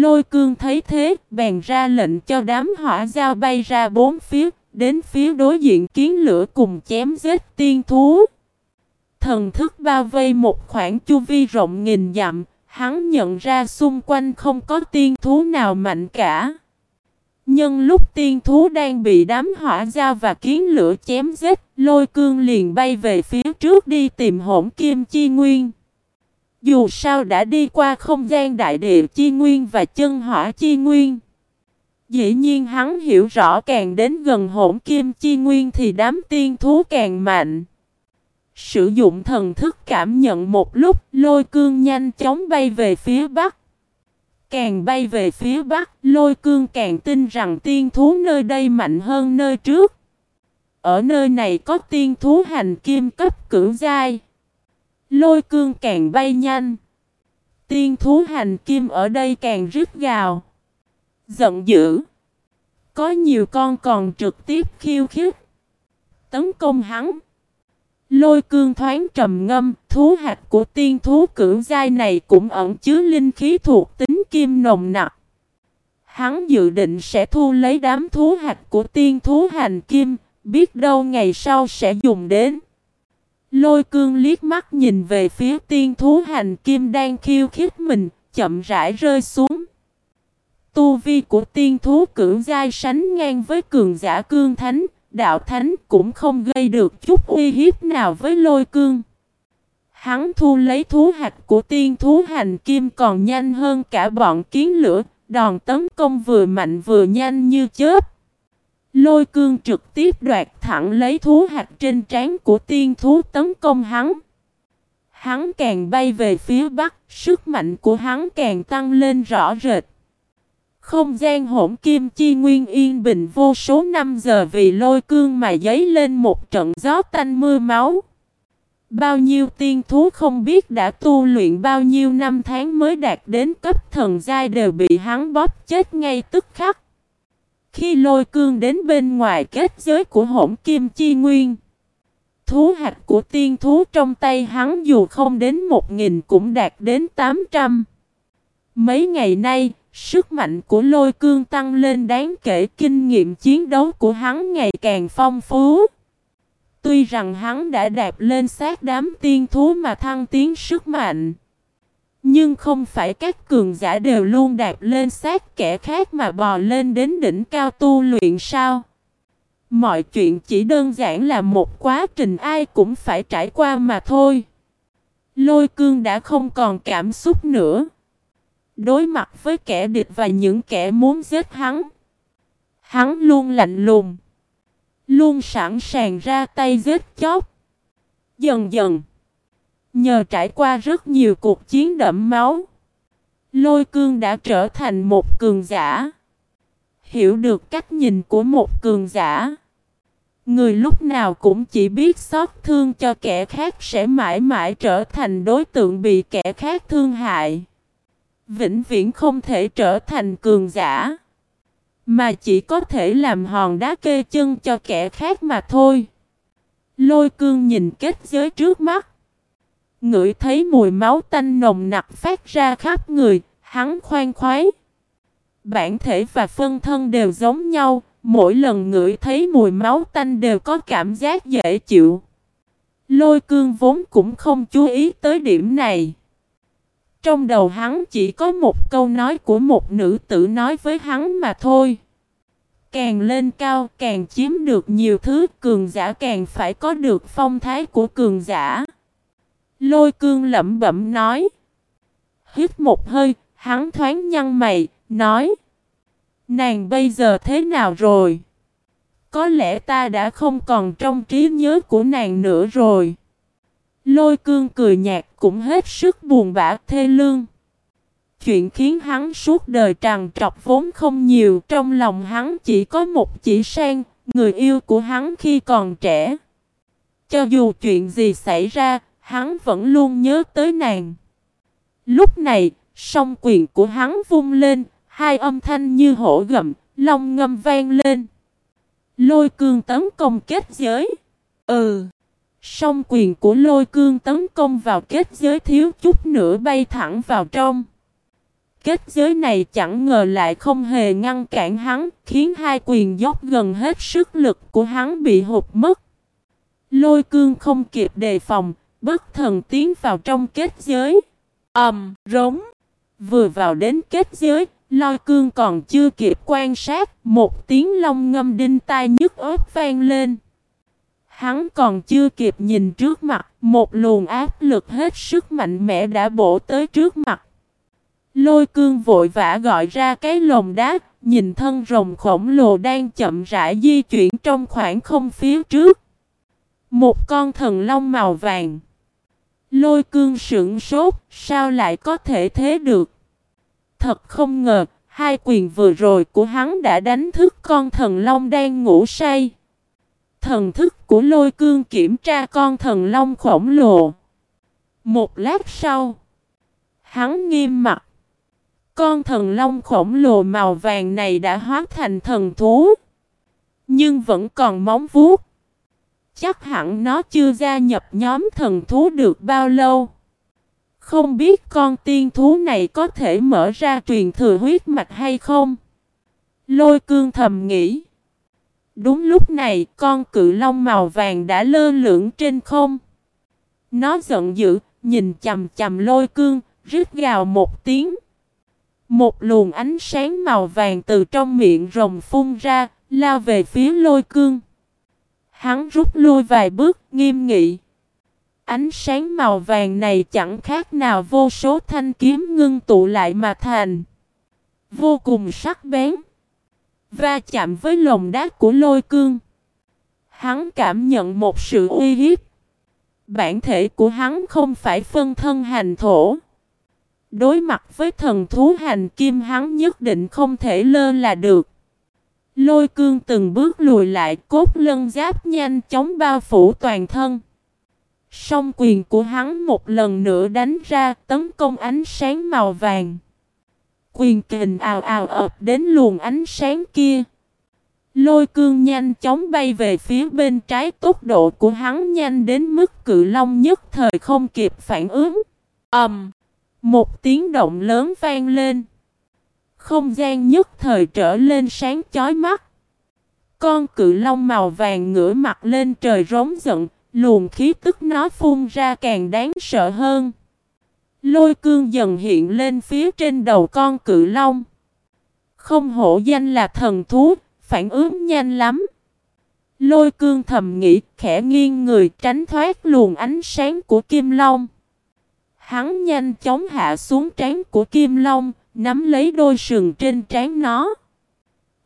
Lôi cương thấy thế, bèn ra lệnh cho đám hỏa giao bay ra bốn phía, đến phía đối diện kiến lửa cùng chém giết tiên thú. Thần thức bao vây một khoảng chu vi rộng nghìn dặm, hắn nhận ra xung quanh không có tiên thú nào mạnh cả. Nhân lúc tiên thú đang bị đám hỏa giao và kiến lửa chém giết, lôi cương liền bay về phía trước đi tìm hỗn kim chi nguyên. Dù sao đã đi qua không gian đại địa chi nguyên và chân hỏa chi nguyên. Dĩ nhiên hắn hiểu rõ càng đến gần hỗn kim chi nguyên thì đám tiên thú càng mạnh. Sử dụng thần thức cảm nhận một lúc, lôi cương nhanh chóng bay về phía bắc. Càng bay về phía bắc, lôi cương càng tin rằng tiên thú nơi đây mạnh hơn nơi trước. Ở nơi này có tiên thú hành kim cấp cửu giai. Lôi cương càng bay nhanh. Tiên thú hành kim ở đây càng rít gào. Giận dữ. Có nhiều con còn trực tiếp khiêu khích. Tấn công hắn. Lôi cương thoáng trầm ngâm, thú hạt của tiên thú cửu giai này cũng ẩn chứa linh khí thuộc tính kim nồng nặc. Hắn dự định sẽ thu lấy đám thú hạt của tiên thú hành kim, biết đâu ngày sau sẽ dùng đến. Lôi cương liếc mắt nhìn về phía tiên thú hành kim đang khiêu khích mình, chậm rãi rơi xuống. Tu vi của tiên thú cưỡng giai sánh ngang với cường giả cương thánh, đạo thánh cũng không gây được chút uy hiếp nào với lôi cương. Hắn thu lấy thú hạt của tiên thú hành kim còn nhanh hơn cả bọn kiến lửa, đòn tấn công vừa mạnh vừa nhanh như chớp. Lôi cương trực tiếp đoạt thẳng lấy thú hạt trên trán của tiên thú tấn công hắn. Hắn càng bay về phía bắc, sức mạnh của hắn càng tăng lên rõ rệt. Không gian hỗn kim chi nguyên yên bình vô số năm giờ vì lôi cương mà dấy lên một trận gió tanh mưa máu. Bao nhiêu tiên thú không biết đã tu luyện bao nhiêu năm tháng mới đạt đến cấp thần giai đều bị hắn bóp chết ngay tức khắc. Khi lôi cương đến bên ngoài kết giới của hỗn kim chi nguyên, thú hạt của tiên thú trong tay hắn dù không đến một nghìn cũng đạt đến tám trăm. Mấy ngày nay, Sức mạnh của lôi cương tăng lên đáng kể kinh nghiệm chiến đấu của hắn ngày càng phong phú. Tuy rằng hắn đã đạp lên sát đám tiên thú mà thăng tiến sức mạnh. Nhưng không phải các cường giả đều luôn đạp lên sát kẻ khác mà bò lên đến đỉnh cao tu luyện sao. Mọi chuyện chỉ đơn giản là một quá trình ai cũng phải trải qua mà thôi. Lôi cương đã không còn cảm xúc nữa. Đối mặt với kẻ địch và những kẻ muốn giết hắn. Hắn luôn lạnh lùng. Luôn sẵn sàng ra tay giết chóc. Dần dần. Nhờ trải qua rất nhiều cuộc chiến đẫm máu. Lôi cương đã trở thành một cường giả. Hiểu được cách nhìn của một cường giả. Người lúc nào cũng chỉ biết xót thương cho kẻ khác sẽ mãi mãi trở thành đối tượng bị kẻ khác thương hại vĩnh viễn không thể trở thành cường giả. Mà chỉ có thể làm hòn đá kê chân cho kẻ khác mà thôi. Lôi cương nhìn kết giới trước mắt. Ngửi thấy mùi máu tanh nồng nặc phát ra khắp người, hắn khoan khoái. Bản thể và phân thân đều giống nhau, mỗi lần ngửi thấy mùi máu tanh đều có cảm giác dễ chịu. Lôi cương vốn cũng không chú ý tới điểm này. Trong đầu hắn chỉ có một câu nói của một nữ tử nói với hắn mà thôi. Càng lên cao càng chiếm được nhiều thứ cường giả càng phải có được phong thái của cường giả. Lôi cương lẩm bẩm nói. Hít một hơi, hắn thoáng nhăn mày, nói. Nàng bây giờ thế nào rồi? Có lẽ ta đã không còn trong trí nhớ của nàng nữa rồi. Lôi cương cười nhạt cũng hết sức buồn bã thê lương. Chuyện khiến hắn suốt đời tràn trọc vốn không nhiều Trong lòng hắn chỉ có một chỉ sang Người yêu của hắn khi còn trẻ Cho dù chuyện gì xảy ra Hắn vẫn luôn nhớ tới nàng Lúc này song quyền của hắn vung lên Hai âm thanh như hổ gầm Long ngâm vang lên Lôi cương tấn công kết giới Ừ Song quyền của lôi cương tấn công vào kết giới thiếu chút nữa bay thẳng vào trong. kết giới này chẳng ngờ lại không hề ngăn cản hắn, khiến hai quyền dốc gần hết sức lực của hắn bị hụt mất. Lôi cương không kịp đề phòng, bất thần tiến vào trong kết giới. ầm, um, rống. Vừa vào đến kết giới, lôi cương còn chưa kịp quan sát, một tiếng long ngâm đinh tai nhức ớt vang lên. Hắn còn chưa kịp nhìn trước mặt, một luồng áp lực hết sức mạnh mẽ đã bổ tới trước mặt. Lôi cương vội vã gọi ra cái lồng đá, nhìn thân rồng khổng lồ đang chậm rãi di chuyển trong khoảng không phía trước. Một con thần long màu vàng. Lôi cương sững sốt, sao lại có thể thế được? Thật không ngờ, hai quyền vừa rồi của hắn đã đánh thức con thần long đang ngủ say. Thần thức của lôi cương kiểm tra con thần long khổng lồ. Một lát sau, hắn nghiêm mặt. Con thần long khổng lồ màu vàng này đã hóa thành thần thú. Nhưng vẫn còn móng vuốt. Chắc hẳn nó chưa gia nhập nhóm thần thú được bao lâu. Không biết con tiên thú này có thể mở ra truyền thừa huyết mạch hay không? Lôi cương thầm nghĩ. Đúng lúc này, con cự long màu vàng đã lơ lửng trên không. Nó giận dữ, nhìn chầm chầm lôi cương, rít gào một tiếng. Một luồng ánh sáng màu vàng từ trong miệng rồng phun ra, lao về phía lôi cương. Hắn rút lui vài bước, nghiêm nghị. Ánh sáng màu vàng này chẳng khác nào vô số thanh kiếm ngưng tụ lại mà thành. Vô cùng sắc bén. Va chạm với lồng đá của lôi cương. Hắn cảm nhận một sự uy hiếp. Bản thể của hắn không phải phân thân hành thổ. Đối mặt với thần thú hành kim hắn nhất định không thể lơ là được. Lôi cương từng bước lùi lại cốt lân giáp nhanh chóng bao phủ toàn thân. Song quyền của hắn một lần nữa đánh ra tấn công ánh sáng màu vàng. Quyền kình ào ào ập đến luồng ánh sáng kia. Lôi cương nhanh chóng bay về phía bên trái tốc độ của hắn nhanh đến mức cự long nhất thời không kịp phản ứng. ầm, um, Một tiếng động lớn vang lên. Không gian nhất thời trở lên sáng chói mắt. Con cự long màu vàng ngửa mặt lên trời rống giận, luồng khí tức nó phun ra càng đáng sợ hơn. Lôi cương dần hiện lên phía trên đầu con cự long. Không hổ danh là thần thú, phản ứng nhanh lắm. Lôi cương thầm nghĩ khẽ nghiêng người tránh thoát luồng ánh sáng của kim long. Hắn nhanh chóng hạ xuống trán của kim long, nắm lấy đôi sừng trên trán nó.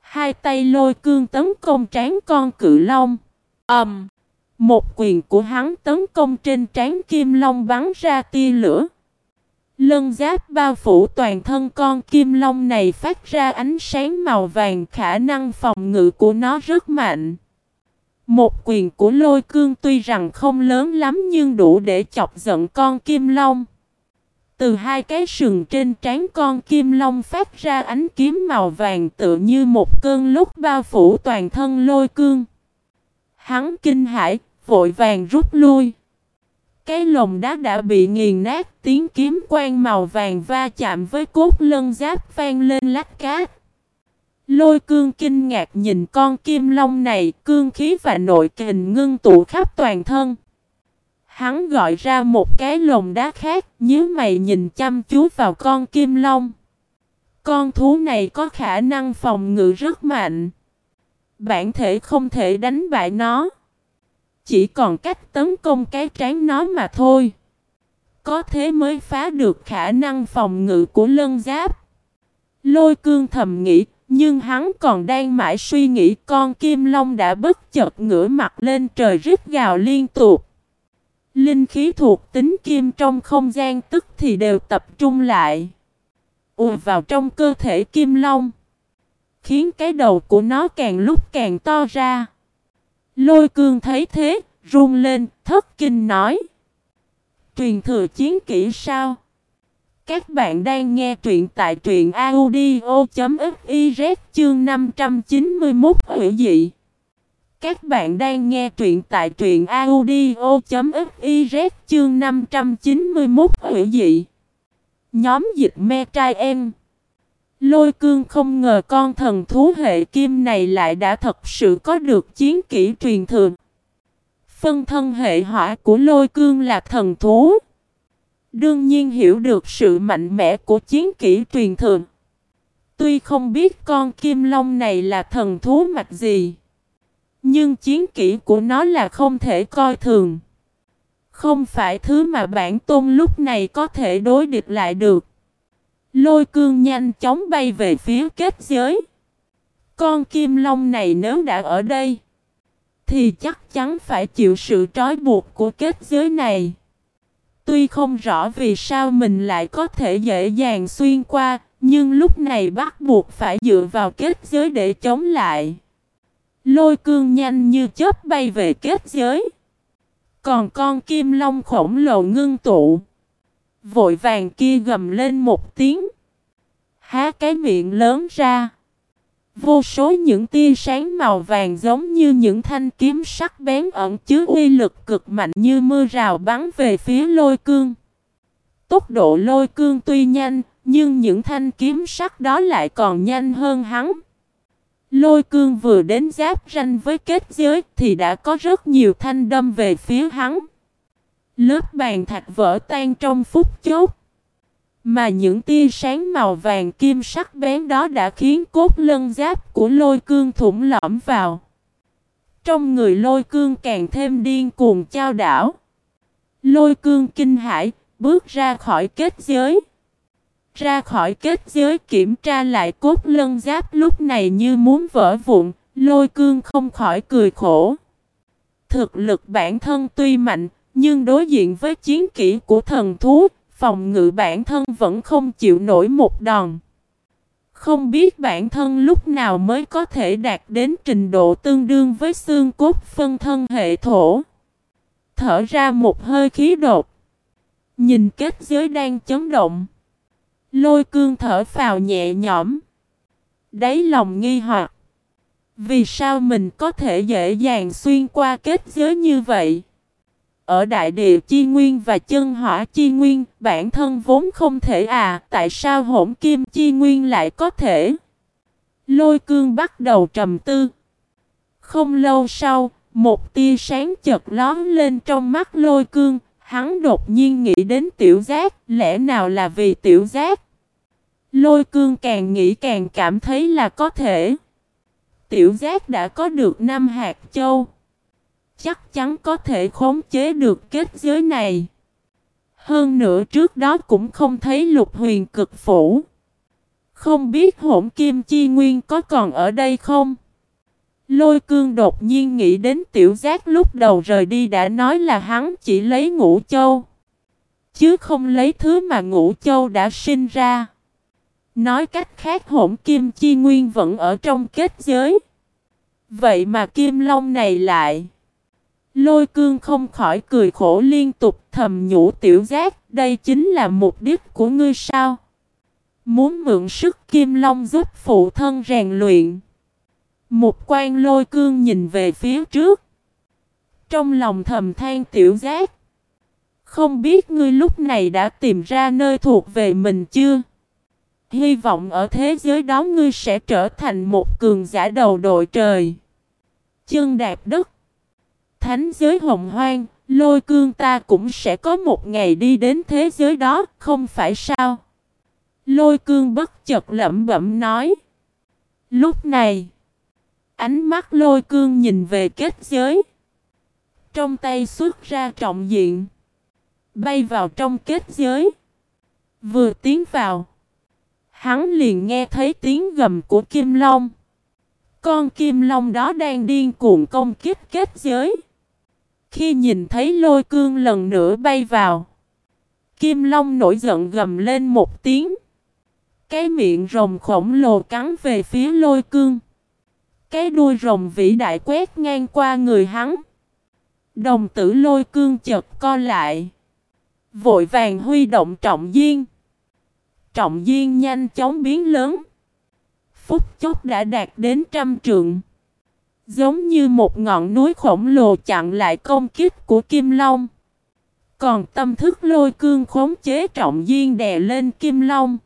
Hai tay lôi cương tấn công trán con cự long. ầm, um, Một quyền của hắn tấn công trên trán kim long bắn ra tia lửa. Lân giáp bao phủ toàn thân con kim long này phát ra ánh sáng màu vàng khả năng phòng ngự của nó rất mạnh. Một quyền của lôi cương tuy rằng không lớn lắm nhưng đủ để chọc giận con kim long. Từ hai cái sừng trên trán con kim long phát ra ánh kiếm màu vàng tựa như một cơn lúc bao phủ toàn thân lôi cương. Hắn kinh hãi, vội vàng rút lui. Cái lồng đá đã bị nghiền nát, tiếng kiếm quang màu vàng va chạm với cốt lân giáp vang lên lách cát. Lôi cương kinh ngạc nhìn con kim long này, cương khí và nội kình ngưng tụ khắp toàn thân. Hắn gọi ra một cái lồng đá khác, nhớ mày nhìn chăm chú vào con kim long. Con thú này có khả năng phòng ngự rất mạnh. Bản thể không thể đánh bại nó. Chỉ còn cách tấn công cái trán nó mà thôi. Có thế mới phá được khả năng phòng ngự của lân giáp. Lôi cương thầm nghĩ, nhưng hắn còn đang mãi suy nghĩ con kim long đã bất chợt ngửa mặt lên trời rít gào liên tục. Linh khí thuộc tính kim trong không gian tức thì đều tập trung lại. ùa vào trong cơ thể kim long. Khiến cái đầu của nó càng lúc càng to ra. Lôi cương thấy thế, run lên, thất kinh nói. Truyền thừa chiến kỹ sao? Các bạn đang nghe truyện tại truyện audio.fiz chương 591 hữu dị. Các bạn đang nghe truyện tại truyện audio.fiz chương 591 hữu dị. Nhóm dịch me trai em. Lôi cương không ngờ con thần thú hệ kim này lại đã thật sự có được chiến kỹ truyền thừa. Phân thân hệ hỏa của lôi cương là thần thú. Đương nhiên hiểu được sự mạnh mẽ của chiến kỹ truyền thừa. Tuy không biết con kim long này là thần thú mạch gì. Nhưng chiến kỹ của nó là không thể coi thường. Không phải thứ mà bản tôn lúc này có thể đối địch lại được. Lôi cương nhanh chóng bay về phía kết giới. Con kim long này nếu đã ở đây, thì chắc chắn phải chịu sự trói buộc của kết giới này. Tuy không rõ vì sao mình lại có thể dễ dàng xuyên qua, nhưng lúc này bắt buộc phải dựa vào kết giới để chống lại. Lôi cương nhanh như chớp bay về kết giới. Còn con kim long khổng lồ ngưng tụ. Vội vàng kia gầm lên một tiếng. Há cái miệng lớn ra. Vô số những tia sáng màu vàng giống như những thanh kiếm sắc bén ẩn chứa uy lực cực mạnh như mưa rào bắn về phía lôi cương. Tốc độ lôi cương tuy nhanh, nhưng những thanh kiếm sắc đó lại còn nhanh hơn hắn. Lôi cương vừa đến giáp ranh với kết giới thì đã có rất nhiều thanh đâm về phía hắn. Lớp bàn thạch vỡ tan trong phút chốt. Mà những tia sáng màu vàng kim sắc bén đó đã khiến cốt lân giáp của lôi cương thủng lõm vào. Trong người lôi cương càng thêm điên cuồng trao đảo. Lôi cương kinh hãi, bước ra khỏi kết giới. Ra khỏi kết giới kiểm tra lại cốt lân giáp lúc này như muốn vỡ vụn, lôi cương không khỏi cười khổ. Thực lực bản thân tuy mạnh, nhưng đối diện với chiến kỹ của thần thú, phòng ngự bản thân vẫn không chịu nổi một đòn. Không biết bản thân lúc nào mới có thể đạt đến trình độ tương đương với xương cốt phân thân hệ thổ. Thở ra một hơi khí đột. Nhìn kết giới đang chấn động. Lôi cương thở phào nhẹ nhõm. đấy lòng nghi hoặc. Vì sao mình có thể dễ dàng xuyên qua kết giới như vậy? Ở đại địa chi nguyên và chân hỏa chi nguyên, bản thân vốn không thể à, tại sao hỗn kim chi nguyên lại có thể? Lôi cương bắt đầu trầm tư. Không lâu sau, một tia sáng chợt lón lên trong mắt lôi cương, hắn đột nhiên nghĩ đến tiểu giác, lẽ nào là vì tiểu giác? Lôi cương càng nghĩ càng cảm thấy là có thể. Tiểu giác đã có được năm hạt châu chắc chắn có thể khống chế được kết giới này. Hơn nữa trước đó cũng không thấy lục huyền cực phủ. Không biết hỗn kim chi nguyên có còn ở đây không? Lôi cương đột nhiên nghĩ đến tiểu giác lúc đầu rời đi đã nói là hắn chỉ lấy ngũ châu. Chứ không lấy thứ mà ngũ châu đã sinh ra. Nói cách khác hỗn kim chi nguyên vẫn ở trong kết giới. Vậy mà kim long này lại Lôi cương không khỏi cười khổ liên tục thầm nhủ tiểu giác, đây chính là mục đích của ngươi sao? Muốn mượn sức kim long giúp phụ thân rèn luyện. Một quan lôi cương nhìn về phía trước. Trong lòng thầm than tiểu giác. Không biết ngươi lúc này đã tìm ra nơi thuộc về mình chưa? Hy vọng ở thế giới đó ngươi sẽ trở thành một cường giả đầu đội trời. Chân đạp đất thánh giới hồng hoang, lôi cương ta cũng sẽ có một ngày đi đến thế giới đó, không phải sao? Lôi cương bất chợt lẩm bẩm nói. Lúc này, ánh mắt lôi cương nhìn về kết giới. Trong tay xuất ra trọng diện. Bay vào trong kết giới. Vừa tiến vào. Hắn liền nghe thấy tiếng gầm của Kim Long. Con Kim Long đó đang điên cuồng công kích kết giới. Khi nhìn thấy lôi cương lần nữa bay vào, Kim Long nổi giận gầm lên một tiếng. Cái miệng rồng khổng lồ cắn về phía lôi cương. Cái đuôi rồng vĩ đại quét ngang qua người hắn. Đồng tử lôi cương chật co lại. Vội vàng huy động trọng duyên. Trọng duyên nhanh chóng biến lớn. Phút chốc đã đạt đến trăm trượng. Giống như một ngọn núi khổng lồ chặn lại công kích của Kim Long. Còn tâm thức lôi cương khống chế trọng duyên đè lên Kim Long.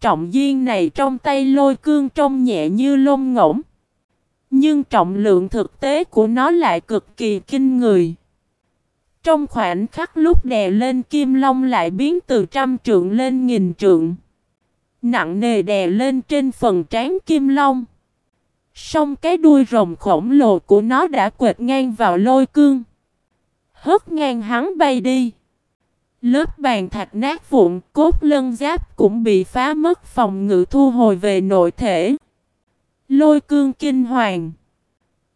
Trọng duyên này trong tay lôi cương trông nhẹ như lông ngỗng. Nhưng trọng lượng thực tế của nó lại cực kỳ kinh người. Trong khoảnh khắc lúc đè lên kim long lại biến từ trăm trượng lên nghìn trượng. Nặng nề đè lên trên phần trán kim long. Xong cái đuôi rồng khổng lồ của nó đã quệt ngang vào lôi cương. Hất ngang hắn bay đi. Lớp bàn thạch nát vụn, cốt lân giáp cũng bị phá mất phòng ngự thu hồi về nội thể. Lôi cương kinh hoàng.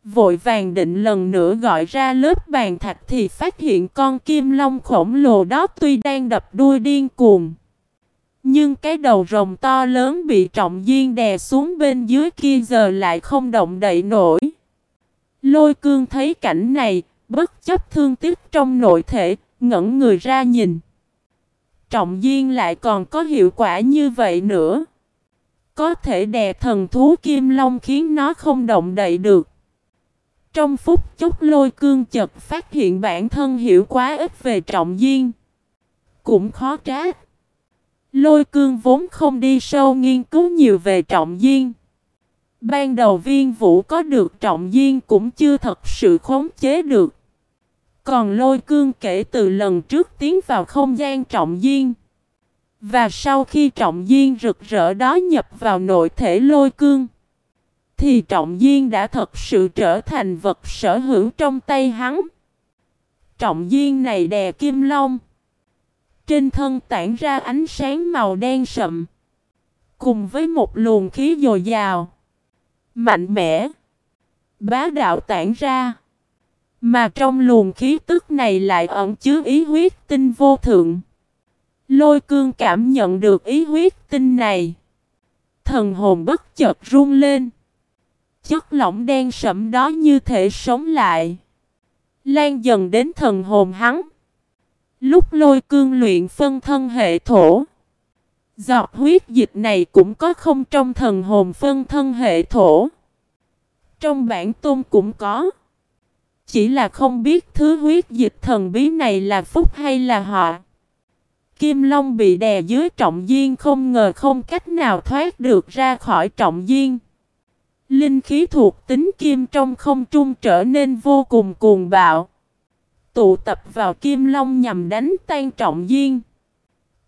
Vội vàng định lần nữa gọi ra lớp bàn thạch thì phát hiện con kim long khổng lồ đó tuy đang đập đuôi điên cuồng. Nhưng cái đầu rồng to lớn bị trọng duyên đè xuống bên dưới kia giờ lại không động đậy nổi. Lôi cương thấy cảnh này, bất chấp thương tiếc trong nội thể, ngẩn người ra nhìn. Trọng duyên lại còn có hiệu quả như vậy nữa. Có thể đè thần thú kim long khiến nó không động đậy được. Trong phút chốc lôi cương chật phát hiện bản thân hiểu quá ít về trọng duyên. Cũng khó trách. Lôi cương vốn không đi sâu nghiên cứu nhiều về trọng duyên. Ban đầu viên vũ có được trọng duyên cũng chưa thật sự khống chế được. Còn lôi cương kể từ lần trước tiến vào không gian trọng duyên. Và sau khi trọng duyên rực rỡ đó nhập vào nội thể lôi cương. Thì trọng duyên đã thật sự trở thành vật sở hữu trong tay hắn. Trọng duyên này đè kim long. Trên thân tản ra ánh sáng màu đen sậm. Cùng với một luồng khí dồi dào. Mạnh mẽ. Bá đạo tản ra. Mà trong luồng khí tức này lại ẩn chứa ý huyết tinh vô thượng. Lôi cương cảm nhận được ý huyết tinh này. Thần hồn bất chợt run lên. Chất lỏng đen sẫm đó như thể sống lại. Lan dần đến thần hồn hắn. Lúc lôi cương luyện phân thân hệ thổ. Giọt huyết dịch này cũng có không trong thần hồn phân thân hệ thổ. Trong bản tôn cũng có. Chỉ là không biết thứ huyết dịch thần bí này là phúc hay là họ. Kim Long bị đè dưới trọng duyên không ngờ không cách nào thoát được ra khỏi trọng duyên. Linh khí thuộc tính kim trong không trung trở nên vô cùng cuồng bạo. Tụ tập vào kim long nhằm đánh tan trọng duyên.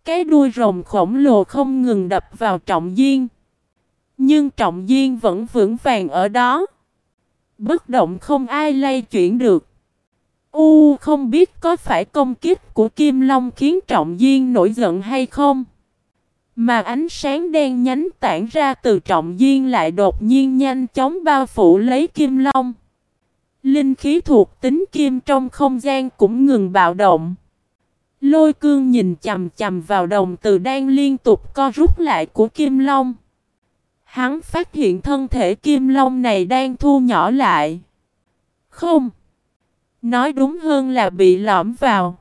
Cái đuôi rồng khổng lồ không ngừng đập vào trọng duyên. Nhưng trọng duyên vẫn vững vàng ở đó. Bất động không ai lay chuyển được. U không biết có phải công kích của Kim Long khiến Trọng Duyên nổi giận hay không? Mà ánh sáng đen nhánh tản ra từ Trọng Duyên lại đột nhiên nhanh chóng bao phủ lấy Kim Long. Linh khí thuộc tính kim trong không gian cũng ngừng bạo động. Lôi cương nhìn chầm chầm vào đồng từ đang liên tục co rút lại của Kim Long. Hắn phát hiện thân thể Kim Long này đang thu nhỏ lại. Không. Nói đúng hơn là bị lõm vào.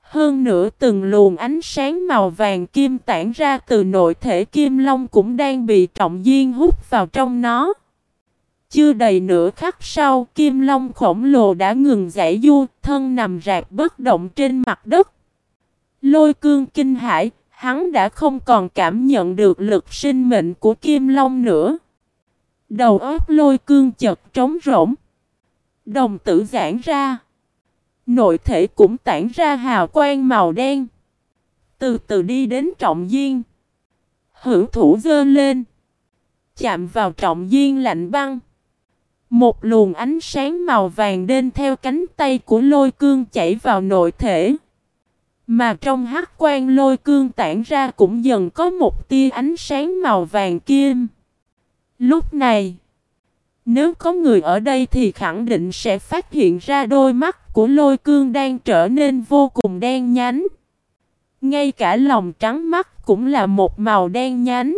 Hơn nữa từng luồng ánh sáng màu vàng kim tản ra từ nội thể kim long cũng đang bị trọng duyên hút vào trong nó. Chưa đầy nửa khắc sau, kim long khổng lồ đã ngừng giải du, thân nằm rạc bất động trên mặt đất. Lôi cương kinh hải, hắn đã không còn cảm nhận được lực sinh mệnh của kim long nữa. Đầu óc lôi cương chật trống rỗng. Đồng tử giãn ra. Nội thể cũng tản ra hào quang màu đen. Từ từ đi đến trọng duyên. Hữu thủ dơ lên. Chạm vào trọng duyên lạnh băng. Một luồng ánh sáng màu vàng đen theo cánh tay của lôi cương chảy vào nội thể. Mà trong hắc quan lôi cương tản ra cũng dần có một tia ánh sáng màu vàng kim. Lúc này, nếu có người ở đây thì khẳng định sẽ phát hiện ra đôi mắt của lôi cương đang trở nên vô cùng đen nhánh. Ngay cả lòng trắng mắt cũng là một màu đen nhánh.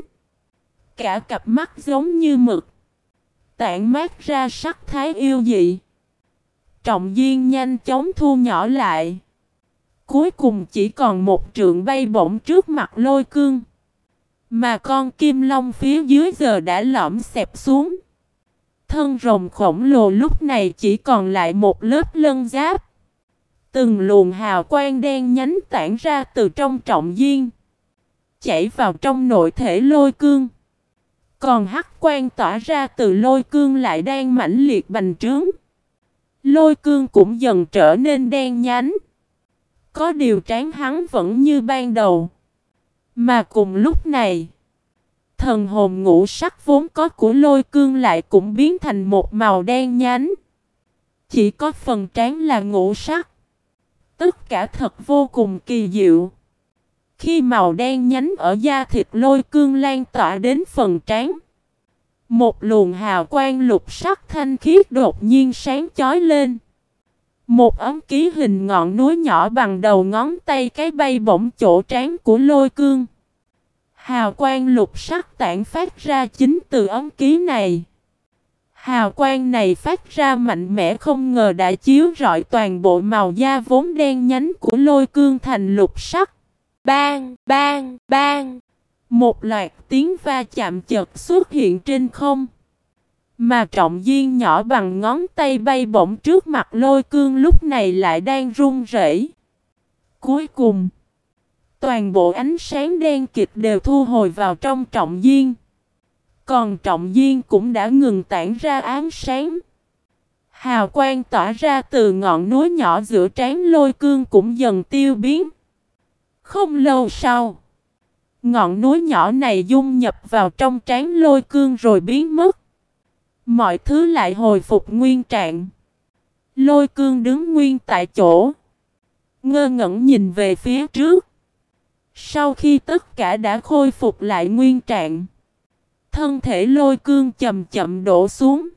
Cả cặp mắt giống như mực. Tản mát ra sắc thái yêu dị. Trọng duyên nhanh chóng thu nhỏ lại. Cuối cùng chỉ còn một trượng bay bổng trước mặt lôi cương. Mà con kim long phía dưới giờ đã lõm xẹp xuống. Thân rồng khổng lồ lúc này chỉ còn lại một lớp lân giáp. Từng luồng hào quang đen nhánh tản ra từ trong trọng duyên. chảy vào trong nội thể lôi cương. Còn hắc quang tỏa ra từ lôi cương lại đang mãnh liệt bành trướng. Lôi cương cũng dần trở nên đen nhánh. Có điều trán hắn vẫn như ban đầu. Mà cùng lúc này, thần hồn ngũ sắc vốn có của lôi cương lại cũng biến thành một màu đen nhánh. Chỉ có phần trán là ngũ sắc. Tất cả thật vô cùng kỳ diệu. Khi màu đen nhánh ở da thịt lôi cương lan tỏa đến phần trán. Một luồng hào quang lục sắc thanh khiết đột nhiên sáng chói lên. Một ấm ký hình ngọn núi nhỏ bằng đầu ngón tay cái bay bổng chỗ trán của lôi cương. Hào quang lục sắc tản phát ra chính từ ấm ký này. Hào quang này phát ra mạnh mẽ không ngờ đã chiếu rọi toàn bộ màu da vốn đen nhánh của lôi cương thành lục sắc. Bang, bang, bang. Một loạt tiếng va chạm chật xuất hiện trên không. Mà trọng duyên nhỏ bằng ngón tay bay bổng trước mặt lôi cương lúc này lại đang run rẩy. Cuối cùng, toàn bộ ánh sáng đen kịch đều thu hồi vào trong trọng duyên. Còn trọng duyên cũng đã ngừng tản ra ánh sáng. Hào quang tỏa ra từ ngọn núi nhỏ giữa trán lôi cương cũng dần tiêu biến. Không lâu sau, ngọn núi nhỏ này dung nhập vào trong trán lôi cương rồi biến mất. Mọi thứ lại hồi phục nguyên trạng. Lôi cương đứng nguyên tại chỗ. Ngơ ngẩn nhìn về phía trước. Sau khi tất cả đã khôi phục lại nguyên trạng. Thân thể lôi cương chậm chậm đổ xuống.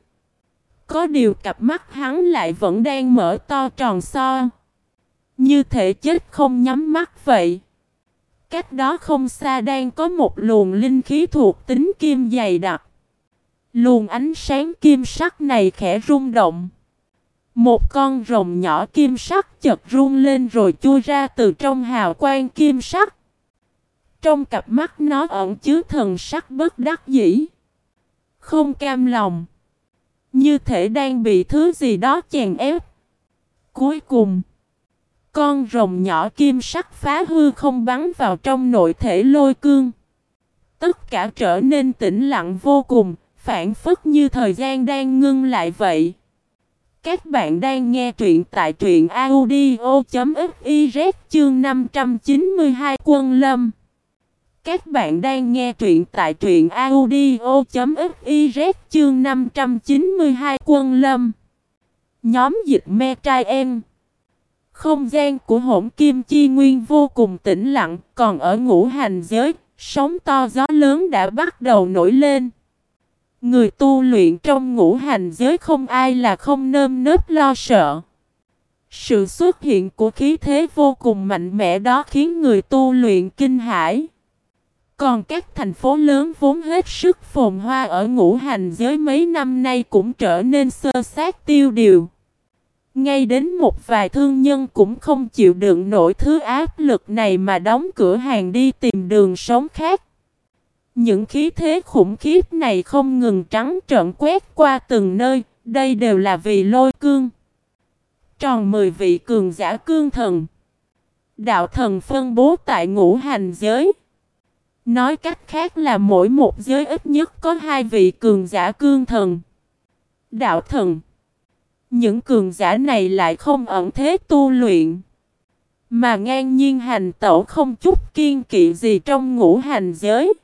Có điều cặp mắt hắn lại vẫn đang mở to tròn so. Như thể chết không nhắm mắt vậy. Cách đó không xa đang có một luồng linh khí thuộc tính kim dày đặc. Luồng ánh sáng kim sắc này khẽ rung động. Một con rồng nhỏ kim sắc chật rung lên rồi chui ra từ trong hào quang kim sắc. Trong cặp mắt nó ẩn chứa thần sắc bất đắc dĩ. Không cam lòng. Như thể đang bị thứ gì đó chèn ép. Cuối cùng. Con rồng nhỏ kim sắc phá hư không bắn vào trong nội thể lôi cương. Tất cả trở nên tĩnh lặng vô cùng, phản phất như thời gian đang ngưng lại vậy. Các bạn đang nghe truyện tại truyện audio.fiz chương 592 quân lâm. Các bạn đang nghe truyện tại truyện audio.fiz chương 592 quân lâm. Nhóm dịch me trai em. Không gian của hỗn kim chi nguyên vô cùng tĩnh lặng, còn ở ngũ hành giới, sóng to gió lớn đã bắt đầu nổi lên. Người tu luyện trong ngũ hành giới không ai là không nơm nớp lo sợ. Sự xuất hiện của khí thế vô cùng mạnh mẽ đó khiến người tu luyện kinh hãi. Còn các thành phố lớn vốn hết sức phồn hoa ở ngũ hành giới mấy năm nay cũng trở nên sơ sát tiêu điều. Ngay đến một vài thương nhân cũng không chịu đựng nổi thứ áp lực này mà đóng cửa hàng đi tìm đường sống khác. Những khí thế khủng khiếp này không ngừng trắng trợn quét qua từng nơi, đây đều là vì lôi cương. Tròn 10 vị cường giả cương thần. Đạo thần phân bố tại ngũ hành giới. Nói cách khác là mỗi một giới ít nhất có hai vị cường giả cương thần. Đạo thần. Những cường giả này lại không ẩn thế tu luyện. Mà ngang nhiên hành tẩu không chút kiên kỵ gì trong ngũ hành giới.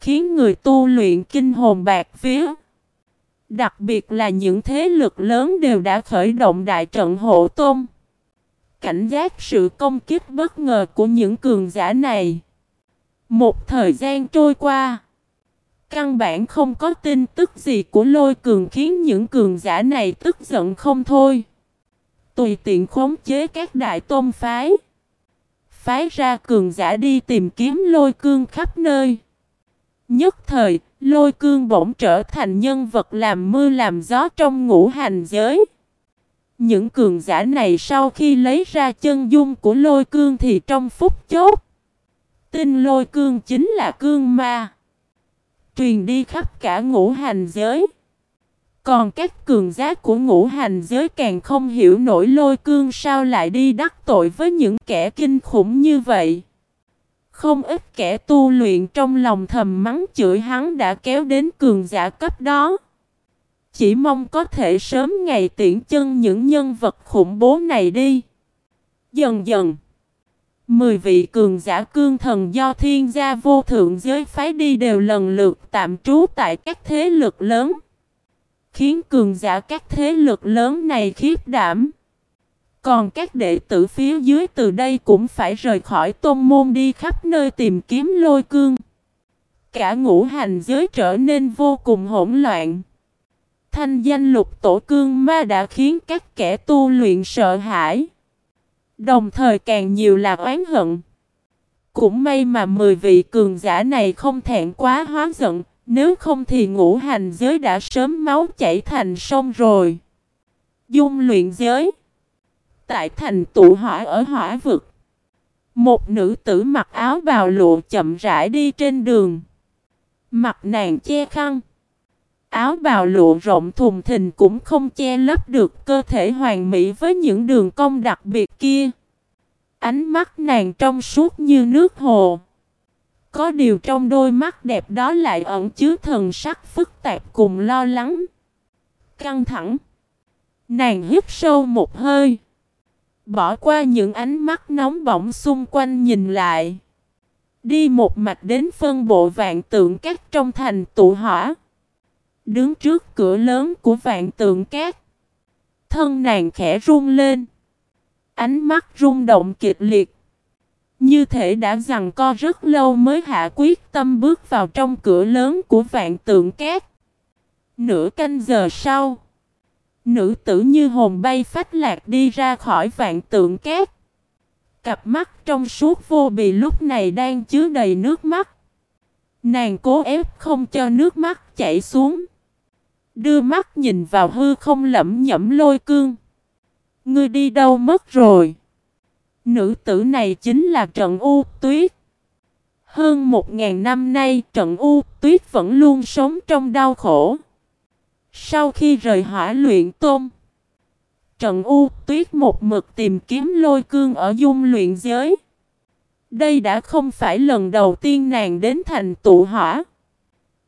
Khiến người tu luyện kinh hồn bạc phía. Đặc biệt là những thế lực lớn đều đã khởi động đại trận hộ tôm Cảnh giác sự công kích bất ngờ của những cường giả này. Một thời gian trôi qua. Căn bản không có tin tức gì của lôi cường khiến những cường giả này tức giận không thôi. Tùy tiện khống chế các đại tôn phái. Phái ra cường giả đi tìm kiếm lôi cương khắp nơi. Nhất thời, lôi cương bỗng trở thành nhân vật làm mưa làm gió trong ngũ hành giới. Những cường giả này sau khi lấy ra chân dung của lôi cương thì trong phút chốt tinh lôi cương chính là cương ma. Truyền đi khắp cả ngũ hành giới. Còn các cường giá của ngũ hành giới càng không hiểu nổi lôi cương sao lại đi đắc tội với những kẻ kinh khủng như vậy. Không ít kẻ tu luyện trong lòng thầm mắng chửi hắn đã kéo đến cường giả cấp đó. Chỉ mong có thể sớm ngày tiễn chân những nhân vật khủng bố này đi. Dần dần. Mười vị cường giả cương thần do thiên gia vô thượng giới phái đi đều lần lượt tạm trú tại các thế lực lớn. Khiến cường giả các thế lực lớn này khiếp đảm. Còn các đệ tử phía dưới từ đây cũng phải rời khỏi tôn môn đi khắp nơi tìm kiếm lôi cương. Cả ngũ hành giới trở nên vô cùng hỗn loạn. Thanh danh lục tổ cương ma đã khiến các kẻ tu luyện sợ hãi. Đồng thời càng nhiều là oán hận. Cũng may mà 10 vị cường giả này không thẹn quá hóa giận, nếu không thì ngũ hành giới đã sớm máu chảy thành sông rồi. Dung luyện giới Tại thành tụ hỏa ở hỏa vực Một nữ tử mặc áo bào lụa chậm rãi đi trên đường Mặt nàng che khăn Áo bào lụa rộng thùng thình cũng không che lấp được cơ thể hoàn mỹ với những đường cong đặc biệt kia. Ánh mắt nàng trong suốt như nước hồ. Có điều trong đôi mắt đẹp đó lại ẩn chứa thần sắc phức tạp cùng lo lắng. Căng thẳng. Nàng hít sâu một hơi. Bỏ qua những ánh mắt nóng bỏng xung quanh nhìn lại. Đi một mạch đến phân bộ vạn tượng các trong thành tụ hỏa. Đứng trước cửa lớn của vạn tượng cát. Thân nàng khẽ run lên. Ánh mắt rung động kịch liệt. Như thể đã rằng co rất lâu mới hạ quyết tâm bước vào trong cửa lớn của vạn tượng cát. Nửa canh giờ sau. Nữ tử như hồn bay phách lạc đi ra khỏi vạn tượng cát. Cặp mắt trong suốt vô bì lúc này đang chứa đầy nước mắt. Nàng cố ép không cho nước mắt chảy xuống. Đưa mắt nhìn vào hư không lẩm nhẩm lôi cương. Ngươi đi đâu mất rồi? Nữ tử này chính là Trận U Tuyết. Hơn một ngàn năm nay Trận U Tuyết vẫn luôn sống trong đau khổ. Sau khi rời hỏa luyện tôm, Trận U Tuyết một mực tìm kiếm lôi cương ở dung luyện giới. Đây đã không phải lần đầu tiên nàng đến thành tụ hỏa.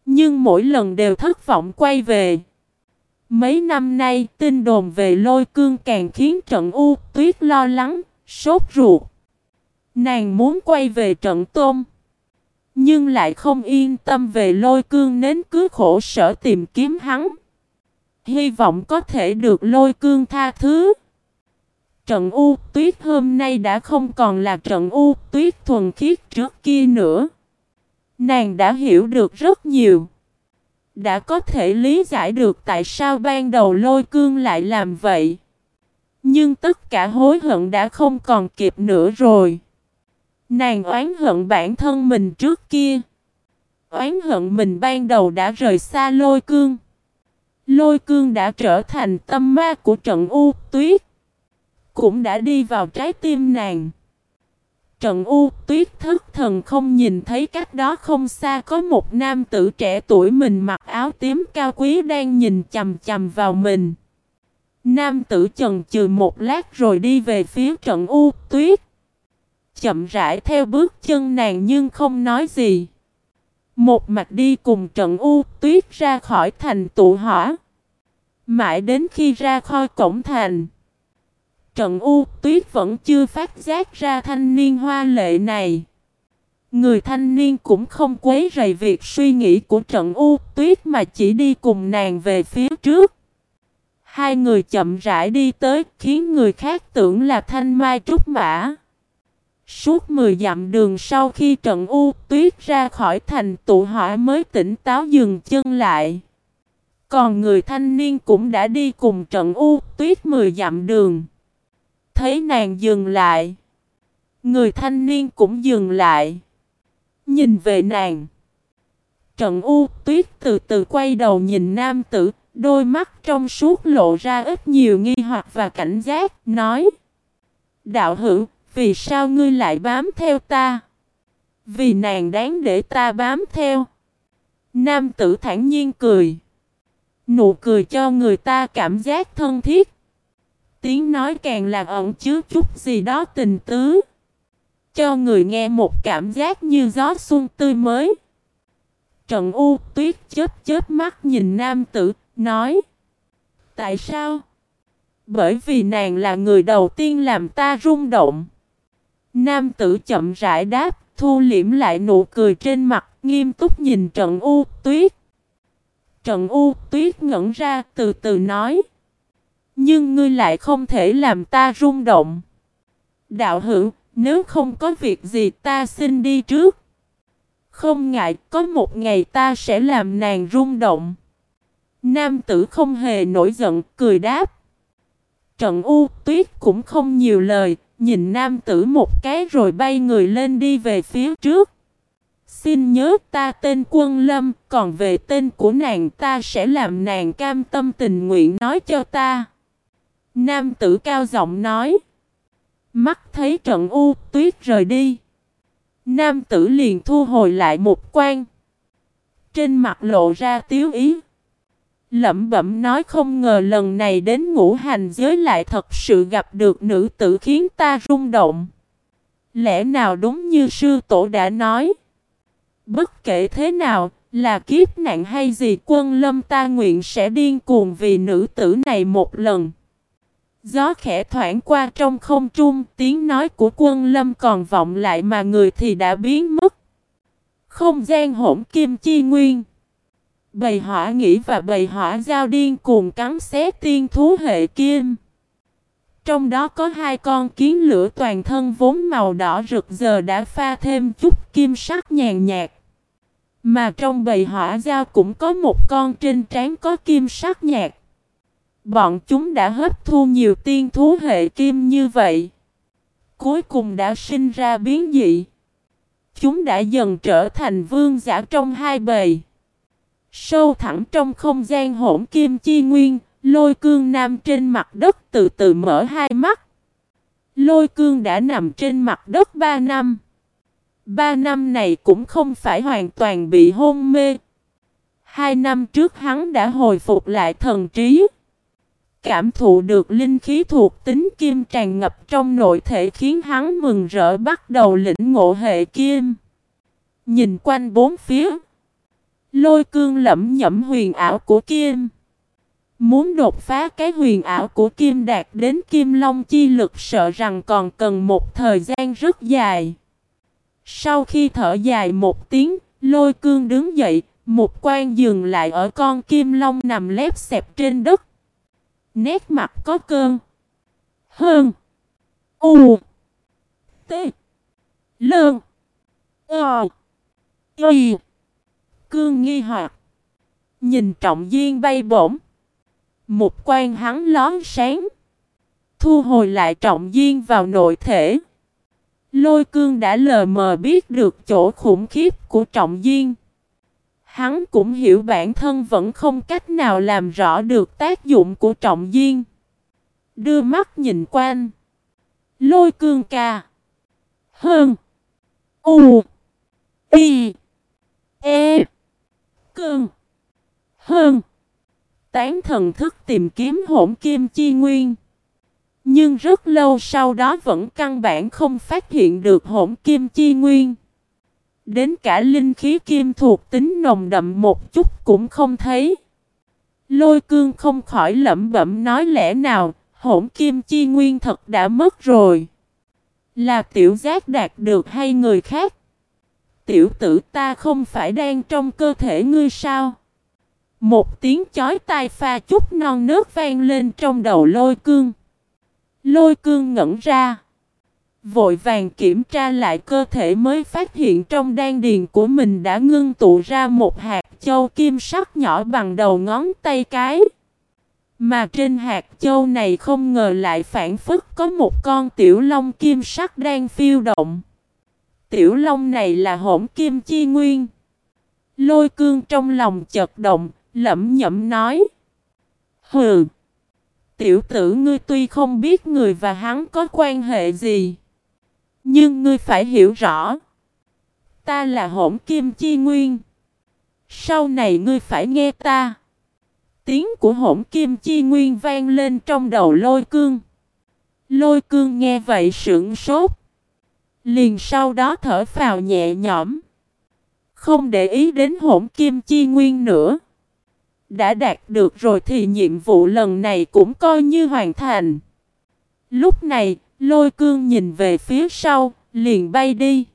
Nhưng mỗi lần đều thất vọng quay về. Mấy năm nay, tin đồn về lôi cương càng khiến trận U tuyết lo lắng, sốt ruột. Nàng muốn quay về trận tôm. Nhưng lại không yên tâm về lôi cương nên cứ khổ sở tìm kiếm hắn. Hy vọng có thể được lôi cương tha thứ. Trận U tuyết hôm nay đã không còn là trận U tuyết thuần khiết trước kia nữa. Nàng đã hiểu được rất nhiều. Đã có thể lý giải được tại sao ban đầu lôi cương lại làm vậy. Nhưng tất cả hối hận đã không còn kịp nữa rồi. Nàng oán hận bản thân mình trước kia. Oán hận mình ban đầu đã rời xa lôi cương. Lôi cương đã trở thành tâm ma của trận U tuyết. Cũng đã đi vào trái tim nàng. Trận U, tuyết thức thần không nhìn thấy cách đó không xa, có một nam tử trẻ tuổi mình mặc áo tím cao quý đang nhìn chầm chầm vào mình. Nam tử chần chừ một lát rồi đi về phía trận U, tuyết. Chậm rãi theo bước chân nàng nhưng không nói gì. Một mặt đi cùng trận U, tuyết ra khỏi thành tụ hỏa. Mãi đến khi ra khỏi cổng thành. Trận U Tuyết vẫn chưa phát giác ra thanh niên hoa lệ này. Người thanh niên cũng không quấy rầy việc suy nghĩ của trận U Tuyết mà chỉ đi cùng nàng về phía trước. Hai người chậm rãi đi tới, khiến người khác tưởng là thanh mai trúc mã. Suốt 10 dặm đường sau khi trận U Tuyết ra khỏi thành, tụ hỏa mới tỉnh táo dừng chân lại. Còn người thanh niên cũng đã đi cùng trận U Tuyết 10 dặm đường thấy nàng dừng lại. Người thanh niên cũng dừng lại. Nhìn về nàng. Trận U tuyết từ từ quay đầu nhìn nam tử, đôi mắt trong suốt lộ ra ít nhiều nghi hoặc và cảnh giác, nói Đạo hữu, vì sao ngươi lại bám theo ta? Vì nàng đáng để ta bám theo. Nam tử thản nhiên cười. Nụ cười cho người ta cảm giác thân thiết, Tiếng nói càng là ẩn chứa chút gì đó tình tứ. cho người nghe một cảm giác như gió xuân tươi mới. Trận U tuyết chớp chớp mắt nhìn nam tử, nói Tại sao? Bởi vì nàng là người đầu tiên làm ta rung động. Nam tử chậm rãi đáp, thu liễm lại nụ cười trên mặt, nghiêm túc nhìn trận U tuyết. Trận U tuyết ngẩn ra từ từ nói nhưng ngươi lại không thể làm ta rung động. Đạo hữu, nếu không có việc gì ta xin đi trước. Không ngại, có một ngày ta sẽ làm nàng rung động. Nam tử không hề nổi giận, cười đáp. Trận U tuyết cũng không nhiều lời, nhìn nam tử một cái rồi bay người lên đi về phía trước. Xin nhớ ta tên quân lâm, còn về tên của nàng ta sẽ làm nàng cam tâm tình nguyện nói cho ta. Nam tử cao giọng nói. Mắt thấy trận U tuyết rời đi. Nam tử liền thu hồi lại một quan. Trên mặt lộ ra tiếu ý. Lẩm bẩm nói không ngờ lần này đến ngũ hành giới lại thật sự gặp được nữ tử khiến ta rung động. Lẽ nào đúng như sư tổ đã nói? Bất kể thế nào, là kiếp nạn hay gì quân lâm ta nguyện sẽ điên cuồng vì nữ tử này một lần. Gió khẽ thoảng qua trong không trung, tiếng nói của quân lâm còn vọng lại mà người thì đã biến mất. Không gian hỗn kim chi nguyên. Bầy hỏa nghĩ và bầy hỏa giao điên cùng cắn xé tiên thú hệ kim. Trong đó có hai con kiến lửa toàn thân vốn màu đỏ rực giờ đã pha thêm chút kim sắc nhàn nhạt. Mà trong bầy hỏa giao cũng có một con trên trán có kim sắc nhạt. Bọn chúng đã hấp thu nhiều tiên thú hệ kim như vậy. Cuối cùng đã sinh ra biến dị. Chúng đã dần trở thành vương giả trong hai bầy. Sâu thẳng trong không gian hỗn kim chi nguyên, lôi cương nam trên mặt đất từ từ mở hai mắt. Lôi cương đã nằm trên mặt đất ba năm. Ba năm này cũng không phải hoàn toàn bị hôn mê. Hai năm trước hắn đã hồi phục lại thần trí. Cảm thụ được linh khí thuộc tính kim tràn ngập trong nội thể khiến hắn mừng rỡ bắt đầu lĩnh ngộ hệ kim. Nhìn quanh bốn phía. Lôi cương lẩm nhẩm huyền ảo của kim. Muốn đột phá cái huyền ảo của kim đạt đến kim long chi lực sợ rằng còn cần một thời gian rất dài. Sau khi thở dài một tiếng, lôi cương đứng dậy, một quan dừng lại ở con kim long nằm lép xẹp trên đất. Nét mặt có cơn. Hơn. U. T. Lơn. Ờ. Y. Cương nghi hoặc. Nhìn trọng duyên bay bổng. Một quan hắn lón sáng. Thu hồi lại trọng duyên vào nội thể. Lôi cương đã lờ mờ biết được chỗ khủng khiếp của trọng duyên. Hắn cũng hiểu bản thân vẫn không cách nào làm rõ được tác dụng của trọng duyên. Đưa mắt nhìn quanh. Lôi cương ca. Hơn. U. Y. E. Cương. Hơn. Tán thần thức tìm kiếm hỗn kim chi nguyên. Nhưng rất lâu sau đó vẫn căn bản không phát hiện được hỗn kim chi nguyên. Đến cả linh khí kim thuộc tính nồng đậm một chút cũng không thấy. Lôi cương không khỏi lẩm bẩm nói lẽ nào, hỗn kim chi nguyên thật đã mất rồi. Là tiểu giác đạt được hay người khác? Tiểu tử ta không phải đang trong cơ thể ngươi sao? Một tiếng chói tai pha chút non nước vang lên trong đầu lôi cương. Lôi cương ngẩn ra. Vội vàng kiểm tra lại cơ thể mới phát hiện trong đan điền của mình đã ngưng tụ ra một hạt châu kim sắc nhỏ bằng đầu ngón tay cái. Mà trên hạt châu này không ngờ lại phản phức có một con tiểu long kim sắc đang phiêu động. Tiểu long này là hỗn kim chi nguyên. Lôi cương trong lòng chật động, lẩm nhẩm nói. Hừ! Tiểu tử ngươi tuy không biết người và hắn có quan hệ gì. Nhưng ngươi phải hiểu rõ. Ta là hỗn kim chi nguyên. Sau này ngươi phải nghe ta. Tiếng của hỗn kim chi nguyên vang lên trong đầu lôi cương. Lôi cương nghe vậy sững sốt. Liền sau đó thở phào nhẹ nhõm. Không để ý đến hỗn kim chi nguyên nữa. Đã đạt được rồi thì nhiệm vụ lần này cũng coi như hoàn thành. Lúc này, lôi cương nhìn về phía sau, liền bay đi.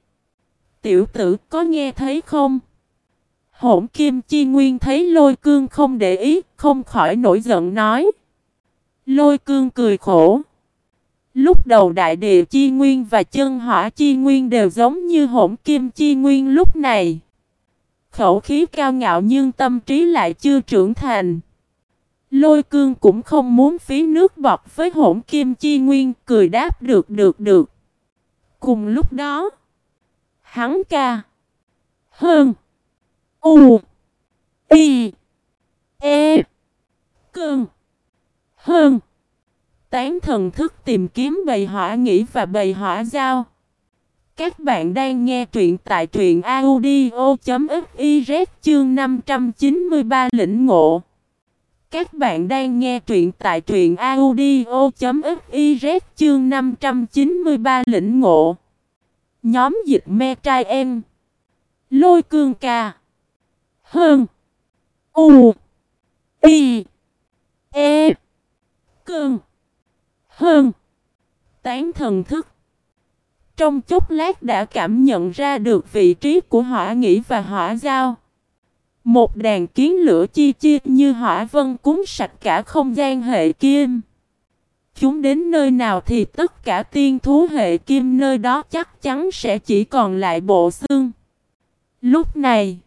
Tiểu tử có nghe thấy không? Hổn kim chi nguyên thấy lôi cương không để ý, không khỏi nổi giận nói. Lôi cương cười khổ. Lúc đầu đại địa chi nguyên và chân hỏa chi nguyên đều giống như hổn kim chi nguyên lúc này. Khẩu khí cao ngạo nhưng tâm trí lại chưa trưởng thành. Lôi cương cũng không muốn phí nước bọt với hỗn kim chi nguyên, cười đáp được được được. Cùng lúc đó, hắn ca, hơn, u, y, e, cương, hơn, tán thần thức tìm kiếm bầy hỏa nghĩ và bầy hỏa giao. Các bạn đang nghe truyện tại truyện audio.fif chương 593 lĩnh ngộ. Các bạn đang nghe truyện tại truyện audio.fiz chương 593 lĩnh ngộ. Nhóm dịch me trai em. Lôi cương ca. Hơn. U. Y. E. Cương. Hơn. Tán thần thức. Trong chốc lát đã cảm nhận ra được vị trí của hỏa nghĩ và hỏa giao. Một đàn kiến lửa chi chi như hỏa vân cuốn sạch cả không gian hệ kim. Chúng đến nơi nào thì tất cả tiên thú hệ kim nơi đó chắc chắn sẽ chỉ còn lại bộ xương. Lúc này,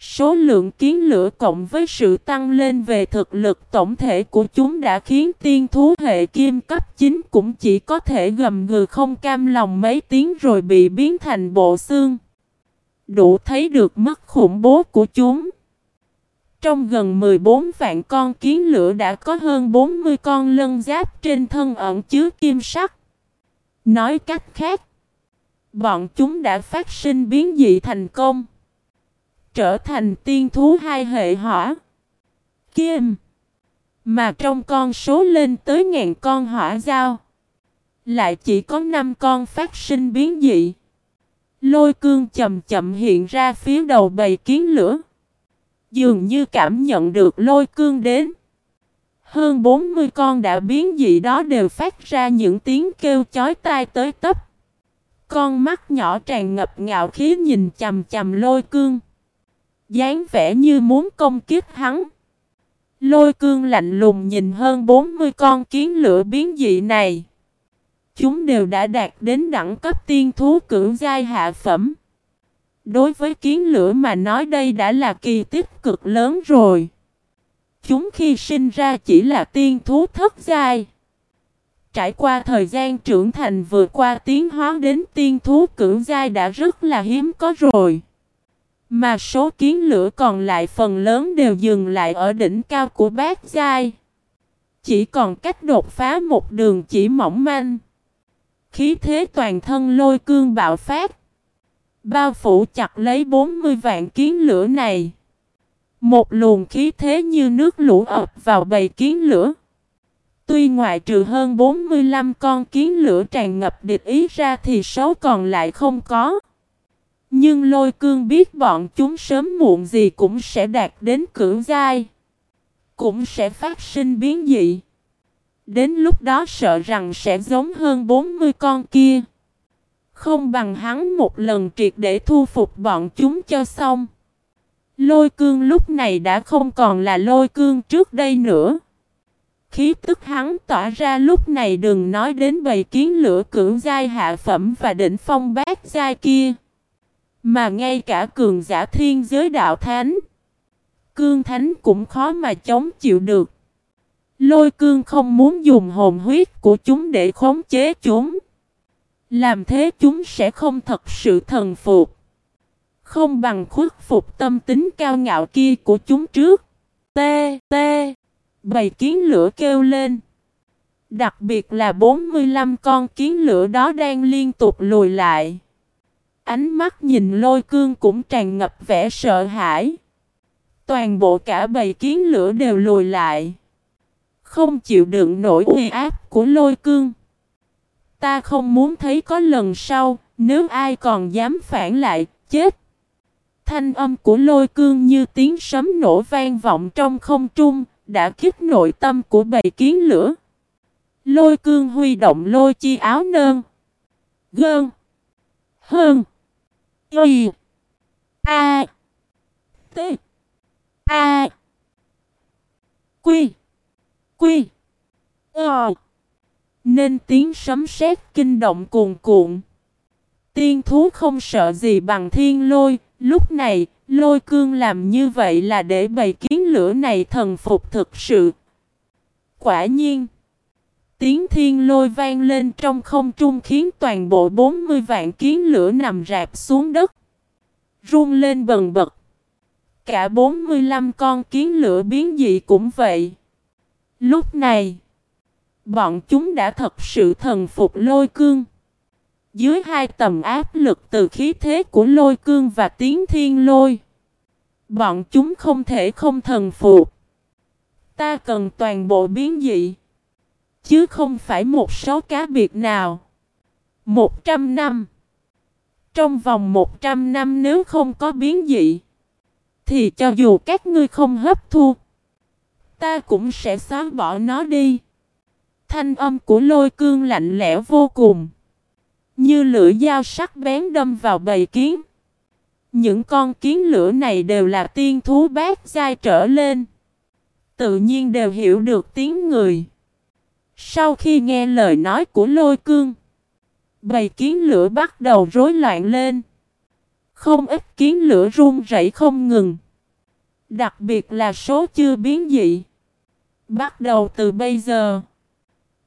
số lượng kiến lửa cộng với sự tăng lên về thực lực tổng thể của chúng đã khiến tiên thú hệ kim cấp 9 cũng chỉ có thể gầm gừ không cam lòng mấy tiếng rồi bị biến thành bộ xương. Đủ thấy được mức khủng bố của chúng. Trong gần 14 vạn con kiến lửa đã có hơn 40 con lân giáp trên thân ẩn chứa kim sắc. Nói cách khác, bọn chúng đã phát sinh biến dị thành công. Trở thành tiên thú hai hệ hỏa. Kim. Mà trong con số lên tới ngàn con hỏa giao. Lại chỉ có 5 con phát sinh biến dị. Lôi cương chậm chậm hiện ra phía đầu bầy kiến lửa. Dường như cảm nhận được lôi cương đến. Hơn 40 con đã biến dị đó đều phát ra những tiếng kêu chói tai tới tấp. Con mắt nhỏ tràn ngập ngạo khí nhìn chầm chầm lôi cương. dáng vẻ như muốn công kích hắn. Lôi cương lạnh lùng nhìn hơn 40 con kiến lửa biến dị này. Chúng đều đã đạt đến đẳng cấp tiên thú cưỡng giai hạ phẩm. Đối với kiến lửa mà nói đây đã là kỳ tích cực lớn rồi. Chúng khi sinh ra chỉ là tiên thú thất giai. Trải qua thời gian trưởng thành vượt qua tiến hóa đến tiên thú cưỡng giai đã rất là hiếm có rồi. Mà số kiến lửa còn lại phần lớn đều dừng lại ở đỉnh cao của bát giai. Chỉ còn cách đột phá một đường chỉ mỏng manh. Khí thế toàn thân lôi cương bạo phát. Bao phủ chặt lấy 40 vạn kiến lửa này. Một luồng khí thế như nước lũ ập vào bầy kiến lửa. Tuy ngoại trừ hơn 45 con kiến lửa tràn ngập địch ý ra thì số còn lại không có. Nhưng lôi cương biết bọn chúng sớm muộn gì cũng sẽ đạt đến cưỡng dai. Cũng sẽ phát sinh biến dị. Đến lúc đó sợ rằng sẽ giống hơn 40 con kia. Không bằng hắn một lần triệt để thu phục bọn chúng cho xong. Lôi cương lúc này đã không còn là lôi cương trước đây nữa. Khí tức hắn tỏa ra lúc này đừng nói đến bầy kiến lửa cưỡng giai hạ phẩm và đỉnh phong bát giai kia. Mà ngay cả cường giả thiên giới đạo thánh. Cương thánh cũng khó mà chống chịu được. Lôi cương không muốn dùng hồn huyết của chúng để khống chế chúng. Làm thế chúng sẽ không thật sự thần phục. Không bằng khuất phục tâm tính cao ngạo kia của chúng trước. T, T, bầy kiến lửa kêu lên. Đặc biệt là 45 con kiến lửa đó đang liên tục lùi lại. Ánh mắt nhìn lôi cương cũng tràn ngập vẻ sợ hãi. Toàn bộ cả bầy kiến lửa đều lùi lại. Không chịu đựng nổi uy áp của lôi cương. Ta không muốn thấy có lần sau, Nếu ai còn dám phản lại, chết! Thanh âm của lôi cương như tiếng sấm nổ vang vọng trong không trung, đã kích nội tâm của bầy kiến lửa. Lôi cương huy động lôi chi áo nơn. Gơn. Hơn. Y. A. T. A. Quy. Quy. Ờ. Nên tiếng sấm sét kinh động cuồn cuộn. Tiên thú không sợ gì bằng thiên lôi, lúc này, lôi cương làm như vậy là để bày kiến lửa này thần phục thực sự. Quả nhiên, tiếng thiên lôi vang lên trong không trung khiến toàn bộ 40 vạn kiến lửa nằm rạp xuống đất. Run lên bần bật. Cả 45 con kiến lửa biến dị cũng vậy. Lúc này, bọn chúng đã thật sự thần phục lôi cương. Dưới hai tầm áp lực từ khí thế của lôi cương và tiếng thiên lôi. Bọn chúng không thể không thần phục. Ta cần toàn bộ biến dị. Chứ không phải một số cá biệt nào. Một trăm năm. Trong vòng một trăm năm nếu không có biến dị. Thì cho dù các ngươi không hấp thu. Ta cũng sẽ xóa bỏ nó đi. Thanh âm của lôi cương lạnh lẽo vô cùng. Như lưỡi dao sắc bén đâm vào bầy kiến. Những con kiến lửa này đều là tiên thú bát dai trở lên. Tự nhiên đều hiểu được tiếng người. Sau khi nghe lời nói của lôi cương, bầy kiến lửa bắt đầu rối loạn lên. Không ít kiến lửa run rẩy không ngừng. Đặc biệt là số chưa biến dị. Bắt đầu từ bây giờ.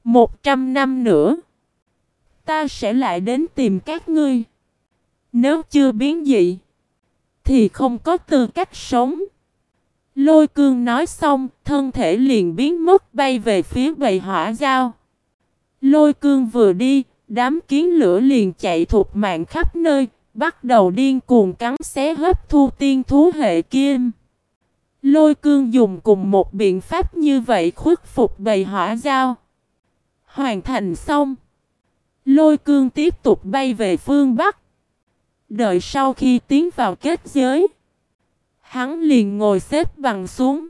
Một trăm năm nữa. Ta sẽ lại đến tìm các ngươi. Nếu chưa biến dị. Thì không có tư cách sống. Lôi cương nói xong. Thân thể liền biến mất, bay về phía bầy hỏa giao. Lôi cương vừa đi. Đám kiến lửa liền chạy thuộc mạng khắp nơi. Bắt đầu điên cuồng cắn xé hấp thu tiên thú hệ kim. Lôi cương dùng cùng một biện pháp như vậy khuất phục bầy hỏa giao. Hoàn thành xong. Lôi cương tiếp tục bay về phương Bắc. Đợi sau khi tiến vào kết giới. Hắn liền ngồi xếp bằng xuống.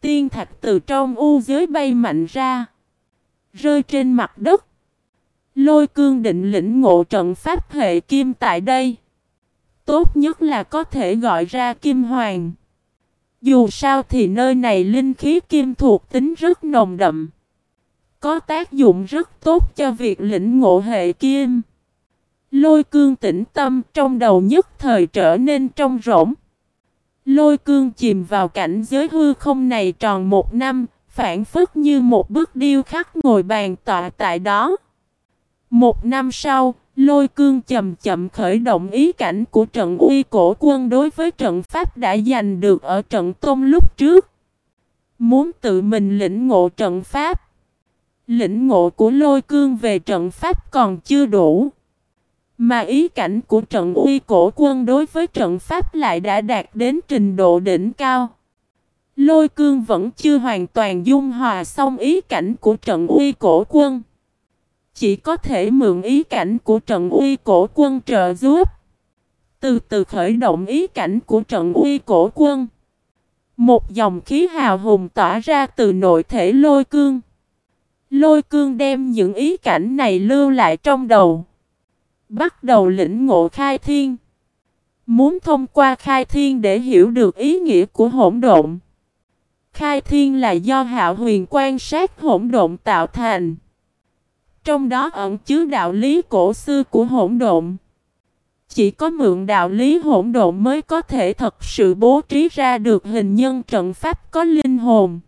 Tiên thạch từ trong u giới bay mạnh ra. Rơi trên mặt đất. Lôi cương định lĩnh ngộ trận pháp hệ kim tại đây. Tốt nhất là có thể gọi ra kim hoàng. Dù sao thì nơi này linh khí kim thuộc tính rất nồng đậm. Có tác dụng rất tốt cho việc lĩnh ngộ hệ kim. Lôi cương tĩnh tâm trong đầu nhất thời trở nên trong rỗng. Lôi cương chìm vào cảnh giới hư không này tròn một năm, phản phất như một bức điêu khắc ngồi bàn tọa tại đó. Một năm sau, lôi cương chậm chậm khởi động ý cảnh của trận uy cổ quân đối với trận pháp đã giành được ở trận tôn lúc trước. Muốn tự mình lĩnh ngộ trận pháp. Lĩnh ngộ của lôi cương về trận pháp còn chưa đủ. Mà ý cảnh của trận uy cổ quân đối với trận pháp lại đã đạt đến trình độ đỉnh cao. Lôi cương vẫn chưa hoàn toàn dung hòa xong ý cảnh của trận uy cổ quân. Chỉ có thể mượn ý cảnh của trận uy cổ quân trợ giúp. Từ từ khởi động ý cảnh của trận uy cổ quân. Một dòng khí hào hùng tỏa ra từ nội thể lôi cương. Lôi cương đem những ý cảnh này lưu lại trong đầu. Bắt đầu lĩnh ngộ khai thiên. Muốn thông qua khai thiên để hiểu được ý nghĩa của hỗn độn. Khai thiên là do hạo huyền quan sát hỗn độn tạo thành. Trong đó ẩn chứa đạo lý cổ xưa của hỗn độn. Chỉ có mượn đạo lý hỗn độn mới có thể thật sự bố trí ra được hình nhân trận pháp có linh hồn.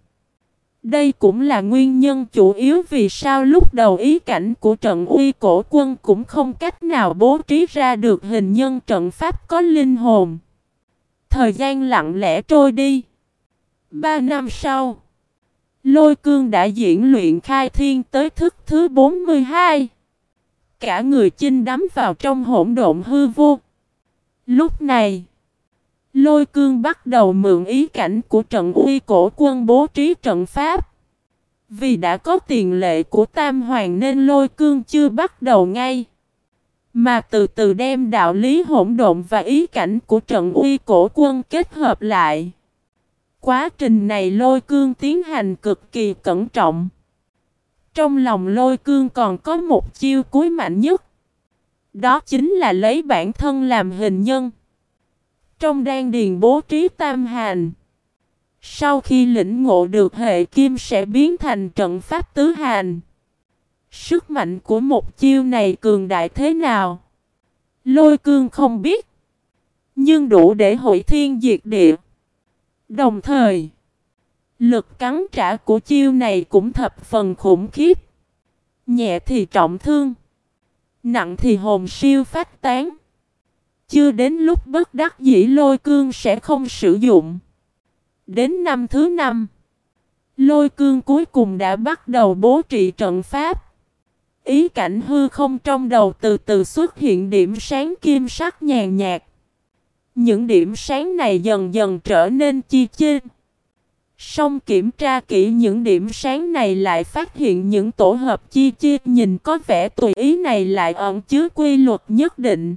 Đây cũng là nguyên nhân chủ yếu vì sao lúc đầu ý cảnh của trận uy cổ quân cũng không cách nào bố trí ra được hình nhân trận pháp có linh hồn. Thời gian lặng lẽ trôi đi. Ba năm sau, lôi cương đã diễn luyện khai thiên tới thức thứ 42. Cả người chinh đắm vào trong hỗn độn hư vô. Lúc này, Lôi cương bắt đầu mượn ý cảnh của trận uy cổ quân bố trí trận pháp. Vì đã có tiền lệ của Tam Hoàng nên lôi cương chưa bắt đầu ngay. Mà từ từ đem đạo lý hỗn độn và ý cảnh của trận uy cổ quân kết hợp lại. Quá trình này lôi cương tiến hành cực kỳ cẩn trọng. Trong lòng lôi cương còn có một chiêu cuối mạnh nhất. Đó chính là lấy bản thân làm hình nhân. Trong đan điền bố trí tam hành. Sau khi lĩnh ngộ được hệ kim sẽ biến thành trận pháp tứ hành. Sức mạnh của một chiêu này cường đại thế nào? Lôi cương không biết. Nhưng đủ để hội thiên diệt địa. Đồng thời, lực cắn trả của chiêu này cũng thập phần khủng khiếp. Nhẹ thì trọng thương, nặng thì hồn siêu phát tán. Chưa đến lúc bất đắc dĩ lôi cương sẽ không sử dụng. Đến năm thứ năm, lôi cương cuối cùng đã bắt đầu bố trị trận pháp. Ý cảnh hư không trong đầu từ từ xuất hiện điểm sáng kim sắc nhàn nhạt. Những điểm sáng này dần dần trở nên chi chinh. Xong kiểm tra kỹ những điểm sáng này lại phát hiện những tổ hợp chi chi nhìn có vẻ tùy ý này lại ẩn chứa quy luật nhất định.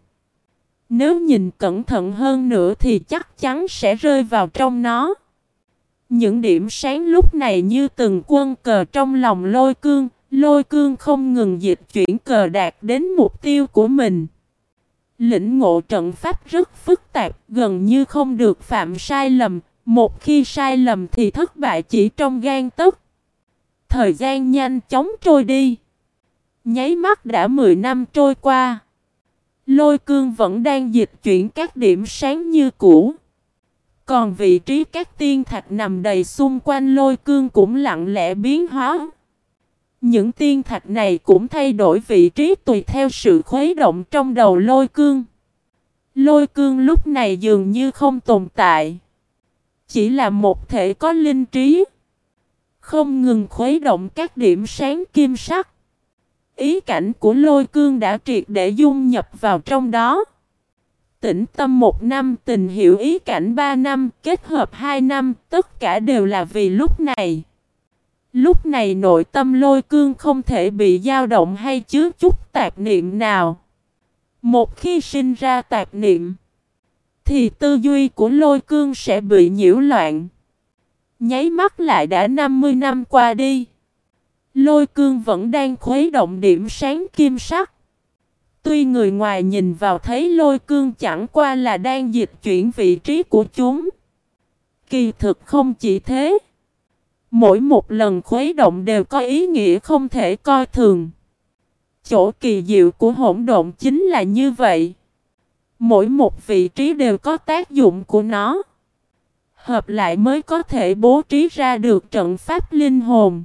Nếu nhìn cẩn thận hơn nữa thì chắc chắn sẽ rơi vào trong nó. Những điểm sáng lúc này như từng quân cờ trong lòng lôi cương, lôi cương không ngừng dịch chuyển cờ đạt đến mục tiêu của mình. Lĩnh ngộ trận pháp rất phức tạp, gần như không được phạm sai lầm, một khi sai lầm thì thất bại chỉ trong gan tức. Thời gian nhanh chóng trôi đi. Nháy mắt đã 10 năm trôi qua. Lôi cương vẫn đang dịch chuyển các điểm sáng như cũ. Còn vị trí các tiên thạch nằm đầy xung quanh lôi cương cũng lặng lẽ biến hóa. Những tiên thạch này cũng thay đổi vị trí tùy theo sự khuấy động trong đầu lôi cương. Lôi cương lúc này dường như không tồn tại. Chỉ là một thể có linh trí. Không ngừng khuấy động các điểm sáng kim sắc. Ý cảnh của lôi cương đã triệt để dung nhập vào trong đó. Tĩnh tâm một năm, tình hiểu ý cảnh ba năm, kết hợp hai năm, tất cả đều là vì lúc này. Lúc này nội tâm lôi cương không thể bị dao động hay chứa chút tạp niệm nào. Một khi sinh ra tạp niệm, thì tư duy của lôi cương sẽ bị nhiễu loạn. Nháy mắt lại đã 50 năm qua đi. Lôi cương vẫn đang khuấy động điểm sáng kim sắc. Tuy người ngoài nhìn vào thấy lôi cương chẳng qua là đang dịch chuyển vị trí của chúng. Kỳ thực không chỉ thế. Mỗi một lần khuấy động đều có ý nghĩa không thể coi thường. Chỗ kỳ diệu của hỗn độn chính là như vậy. Mỗi một vị trí đều có tác dụng của nó. Hợp lại mới có thể bố trí ra được trận pháp linh hồn.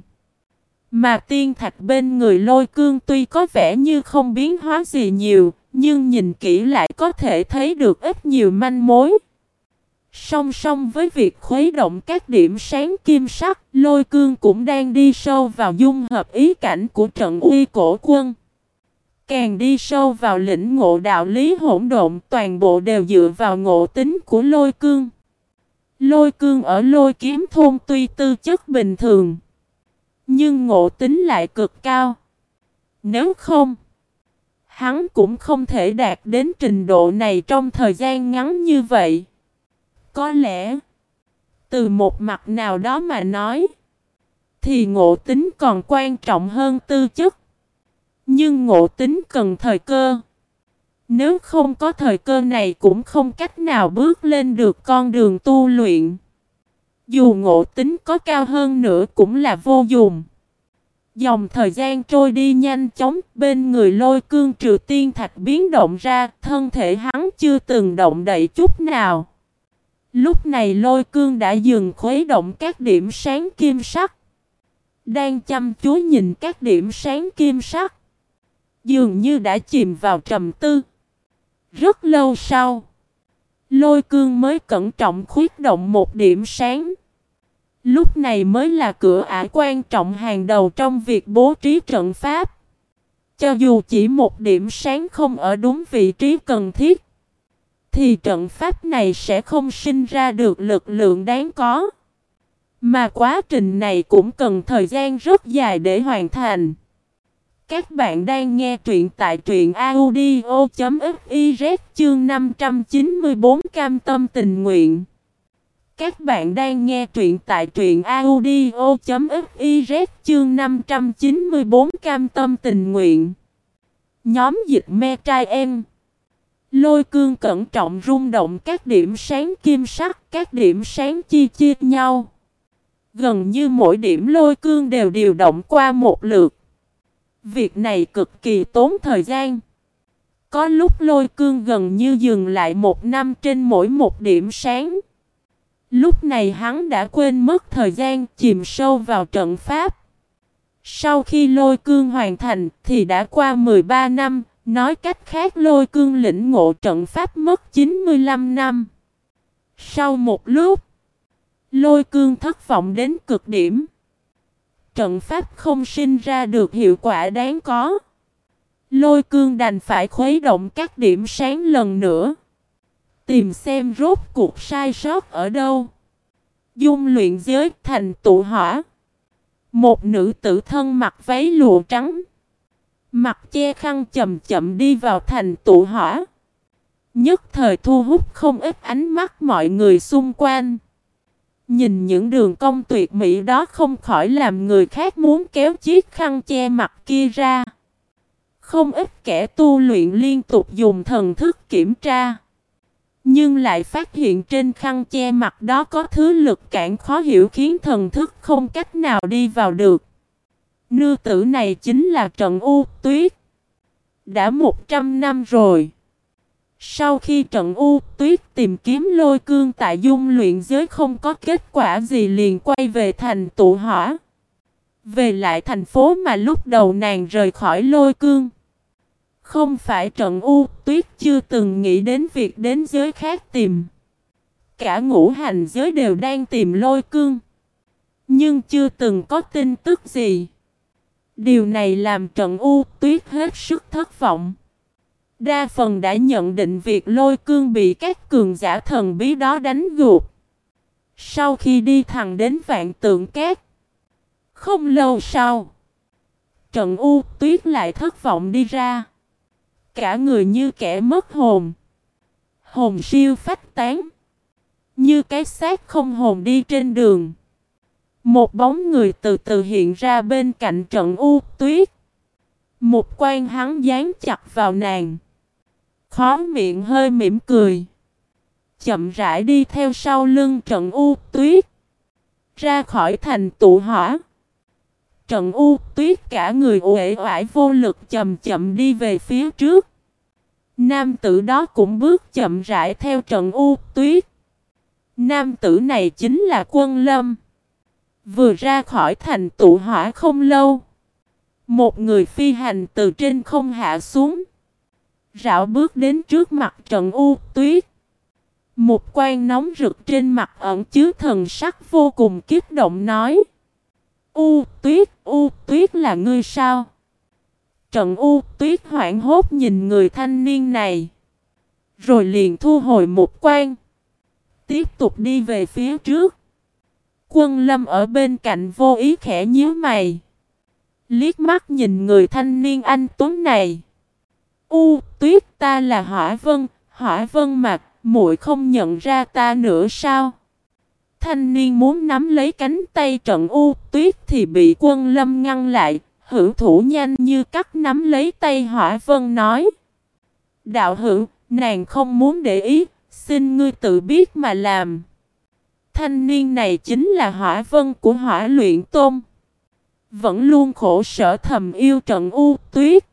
Mà tiên thạch bên người lôi cương tuy có vẻ như không biến hóa gì nhiều, nhưng nhìn kỹ lại có thể thấy được ít nhiều manh mối. Song song với việc khuấy động các điểm sáng kim sắc, lôi cương cũng đang đi sâu vào dung hợp ý cảnh của trận uy cổ quân. Càng đi sâu vào lĩnh ngộ đạo lý hỗn độn toàn bộ đều dựa vào ngộ tính của lôi cương. Lôi cương ở lôi kiếm thôn tuy tư chất bình thường. Nhưng ngộ tính lại cực cao. Nếu không, hắn cũng không thể đạt đến trình độ này trong thời gian ngắn như vậy. Có lẽ, từ một mặt nào đó mà nói, thì ngộ tính còn quan trọng hơn tư chất. Nhưng ngộ tính cần thời cơ. Nếu không có thời cơ này cũng không cách nào bước lên được con đường tu luyện. Dù ngộ tính có cao hơn nữa cũng là vô dụng. Dòng thời gian trôi đi nhanh chóng, bên người lôi cương trừ tiên thạch biến động ra, thân thể hắn chưa từng động đậy chút nào. Lúc này lôi cương đã dừng khuấy động các điểm sáng kim sắc. Đang chăm chú nhìn các điểm sáng kim sắc. Dường như đã chìm vào trầm tư. Rất lâu sau, lôi cương mới cẩn trọng khuyết động một điểm sáng. Lúc này mới là cửa ải quan trọng hàng đầu trong việc bố trí trận pháp. Cho dù chỉ một điểm sáng không ở đúng vị trí cần thiết, thì trận pháp này sẽ không sinh ra được lực lượng đáng có. Mà quá trình này cũng cần thời gian rất dài để hoàn thành. Các bạn đang nghe truyện tại truyện audio.fiz chương 594 cam tâm tình nguyện. Các bạn đang nghe truyện tại truyện audio.fiz chương 594 cam tâm tình nguyện. Nhóm dịch me trai em. Lôi cương cẩn trọng rung động các điểm sáng kim sắc, các điểm sáng chi chia nhau. Gần như mỗi điểm lôi cương đều điều động qua một lượt. Việc này cực kỳ tốn thời gian. Có lúc lôi cương gần như dừng lại một năm trên mỗi một điểm sáng. Lúc này hắn đã quên mất thời gian chìm sâu vào trận pháp. Sau khi lôi cương hoàn thành thì đã qua 13 năm, nói cách khác lôi cương lĩnh ngộ trận pháp mất 95 năm. Sau một lúc, lôi cương thất vọng đến cực điểm. Trận pháp không sinh ra được hiệu quả đáng có. Lôi cương đành phải khuấy động các điểm sáng lần nữa. Tìm xem rốt cuộc sai sót ở đâu. Dung luyện giới thành tụ hỏa. Một nữ tử thân mặc váy lụa trắng. Mặt che khăn chậm chậm đi vào thành tụ hỏa. Nhất thời thu hút không ít ánh mắt mọi người xung quanh. Nhìn những đường cong tuyệt mỹ đó không khỏi làm người khác muốn kéo chiếc khăn che mặt kia ra. Không ít kẻ tu luyện liên tục dùng thần thức kiểm tra. Nhưng lại phát hiện trên khăn che mặt đó có thứ lực cản khó hiểu khiến thần thức không cách nào đi vào được. Nư tử này chính là trần U Tuyết. Đã 100 năm rồi. Sau khi trần U Tuyết tìm kiếm lôi cương tại dung luyện giới không có kết quả gì liền quay về thành tụ hỏa. Về lại thành phố mà lúc đầu nàng rời khỏi lôi cương. Không phải trần U Tuyết chưa từng nghĩ đến việc đến giới khác tìm. Cả ngũ hành giới đều đang tìm lôi cương. Nhưng chưa từng có tin tức gì. Điều này làm trận U Tuyết hết sức thất vọng. Đa phần đã nhận định việc lôi cương bị các cường giả thần bí đó đánh gục. Sau khi đi thẳng đến vạn tượng cát. Không lâu sau. Trận U tuyết lại thất vọng đi ra. Cả người như kẻ mất hồn. Hồn siêu phách tán. Như cái xác không hồn đi trên đường. Một bóng người từ từ hiện ra bên cạnh trận U tuyết. Một quan hắn dán chặt vào nàng. Khó miệng hơi mỉm cười. Chậm rãi đi theo sau lưng trận u tuyết. Ra khỏi thành tụ hỏa. Trận u tuyết cả người uể oải vô lực chậm chậm đi về phía trước. Nam tử đó cũng bước chậm rãi theo trận u tuyết. Nam tử này chính là quân lâm. Vừa ra khỏi thành tụ hỏa không lâu. Một người phi hành từ trên không hạ xuống. Rảo bước đến trước mặt trận u tuyết. Một quan nóng rực trên mặt ẩn chứa thần sắc vô cùng kiếp động nói. U tuyết, u tuyết là ngươi sao? Trận u tuyết hoảng hốt nhìn người thanh niên này. Rồi liền thu hồi một quan. Tiếp tục đi về phía trước. Quân lâm ở bên cạnh vô ý khẽ nhíu mày. Liếc mắt nhìn người thanh niên anh tuấn này. U, tuyết ta là Hỏa Vân, Hỏa Vân mặt, muội không nhận ra ta nữa sao? Thanh niên muốn nắm lấy cánh tay trận U, tuyết thì bị quân lâm ngăn lại, hữu thủ nhanh như cắt nắm lấy tay Hỏa Vân nói. Đạo hữu, nàng không muốn để ý, xin ngươi tự biết mà làm. Thanh niên này chính là Hỏa Vân của Hỏa Luyện Tôn. Vẫn luôn khổ sở thầm yêu trận U, tuyết.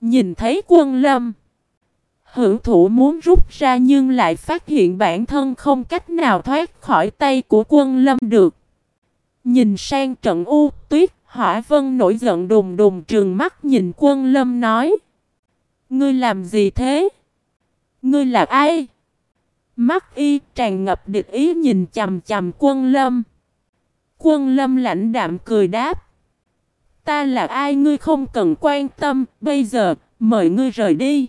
Nhìn thấy quân lâm. Hữu thủ muốn rút ra nhưng lại phát hiện bản thân không cách nào thoát khỏi tay của quân lâm được. Nhìn sang trận u tuyết, hỏa vân nổi giận đùng đùng trường mắt nhìn quân lâm nói. Ngươi làm gì thế? Ngươi là ai? Mắt y tràn ngập địch ý nhìn chầm chầm quân lâm. Quân lâm lãnh đạm cười đáp. Ta là ai ngươi không cần quan tâm, bây giờ, mời ngươi rời đi.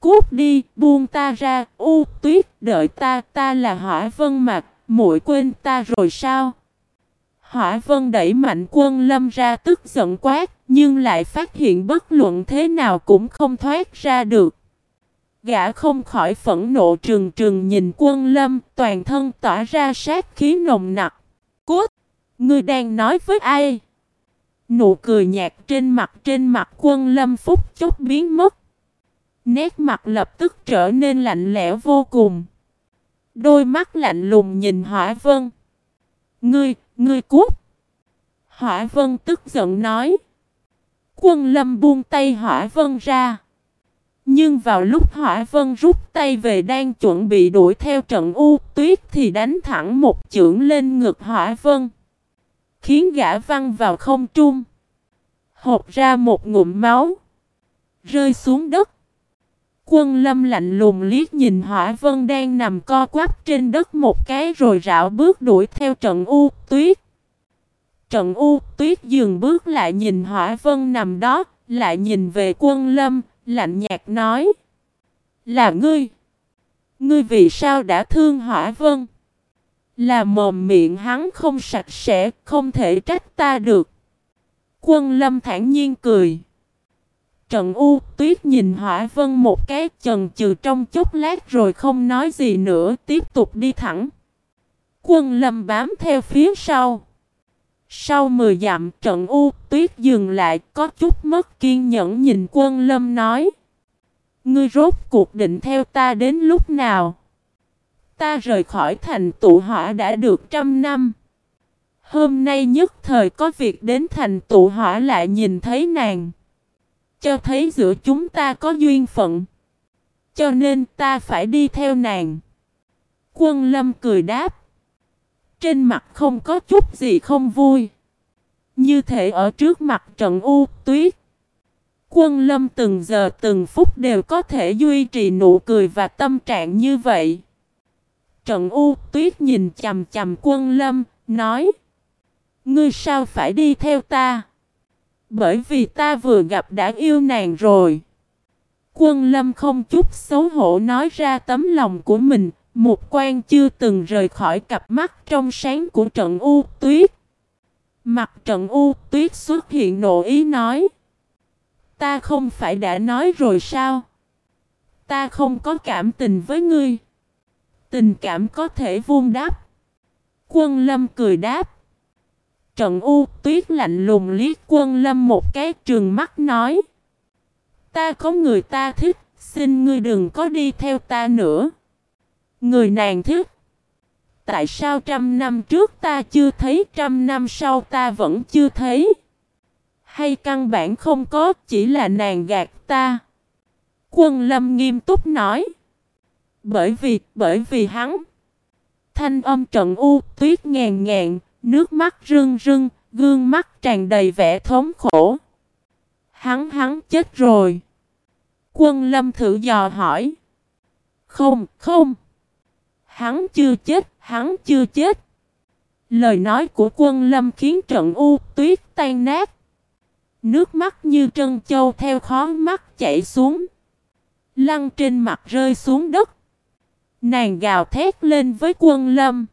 Cút đi, buông ta ra, u tuyết, đợi ta, ta là hỏa vân mặt, muội quên ta rồi sao? Hỏa vân đẩy mạnh quân lâm ra tức giận quát, nhưng lại phát hiện bất luận thế nào cũng không thoát ra được. Gã không khỏi phẫn nộ trừng trừng nhìn quân lâm, toàn thân tỏa ra sát khí nồng nặc. Cút! Ngươi đang nói với ai? Nụ cười nhạt trên mặt trên mặt quân lâm phúc chốc biến mất. Nét mặt lập tức trở nên lạnh lẽo vô cùng. Đôi mắt lạnh lùng nhìn hỏa vân. Ngươi, ngươi cút! Hỏa vân tức giận nói. Quân lâm buông tay hỏa vân ra. Nhưng vào lúc hỏa vân rút tay về đang chuẩn bị đuổi theo trận u tuyết thì đánh thẳng một chưởng lên ngực hỏa vân. Khiến gã văng vào không trung. Hột ra một ngụm máu. Rơi xuống đất. Quân lâm lạnh lùng liếc nhìn hỏa vân đang nằm co quắp trên đất một cái rồi rảo bước đuổi theo trận u tuyết. Trận u tuyết dừng bước lại nhìn hỏa vân nằm đó, lại nhìn về quân lâm, lạnh nhạt nói. Là ngươi. Ngươi vì sao đã thương hỏa vân? Là mồm miệng hắn không sạch sẽ, không thể trách ta được. Quân lâm thản nhiên cười. Trận U tuyết nhìn hỏa vân một cái chần chừ trong chốc lát rồi không nói gì nữa tiếp tục đi thẳng. Quân lâm bám theo phía sau. Sau 10 dặm, trận U tuyết dừng lại, có chút mất kiên nhẫn nhìn quân lâm nói. Ngươi rốt cuộc định theo ta đến lúc nào? Ta rời khỏi thành tụ hỏa đã được trăm năm. Hôm nay nhất thời có việc đến thành tụ hỏa lại nhìn thấy nàng. Cho thấy giữa chúng ta có duyên phận. Cho nên ta phải đi theo nàng. Quân lâm cười đáp. Trên mặt không có chút gì không vui. Như thể ở trước mặt trận u tuyết. Quân lâm từng giờ từng phút đều có thể duy trì nụ cười và tâm trạng như vậy. Trận u tuyết nhìn chầm chầm quân lâm, nói. Ngươi sao phải đi theo ta? Bởi vì ta vừa gặp đã yêu nàng rồi. Quân lâm không chút xấu hổ nói ra tấm lòng của mình, một quan chưa từng rời khỏi cặp mắt trong sáng của trận U tuyết. Mặt trận U tuyết xuất hiện nộ ý nói. Ta không phải đã nói rồi sao? Ta không có cảm tình với ngươi. Tình cảm có thể vuông đáp. Quân lâm cười đáp. Trận U tuyết lạnh lùng liếc quân lâm một cái trường mắt nói. Ta có người ta thích, xin ngươi đừng có đi theo ta nữa. Người nàng thích. Tại sao trăm năm trước ta chưa thấy, trăm năm sau ta vẫn chưa thấy? Hay căn bản không có, chỉ là nàng gạt ta? Quân lâm nghiêm túc nói. Bởi vì, bởi vì hắn. Thanh âm trận u tuyết ngàn ngàn, nước mắt rưng rưng, gương mắt tràn đầy vẻ thống khổ. Hắn hắn chết rồi. Quân lâm thử dò hỏi. Không, không. Hắn chưa chết, hắn chưa chết. Lời nói của quân lâm khiến trận u tuyết tan nát. Nước mắt như trân châu theo khó mắt chảy xuống. Lăn trên mặt rơi xuống đất. Nàng gào thét lên với quân lâm.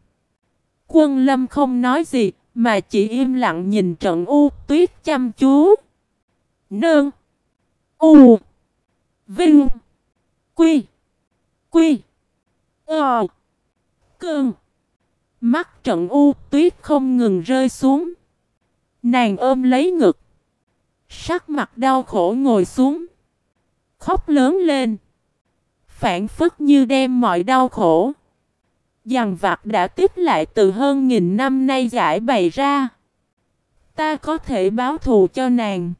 Quân lâm không nói gì, mà chỉ im lặng nhìn trận u tuyết chăm chú. Nương. U. Vinh. Quy. Quy. Ờ. Cơn. Mắt trận u tuyết không ngừng rơi xuống. Nàng ôm lấy ngực. Sắc mặt đau khổ ngồi xuống. Khóc lớn lên. Phản phức như đem mọi đau khổ. Dằn vặt đã tiếp lại từ hơn nghìn năm nay giải bày ra. Ta có thể báo thù cho nàng.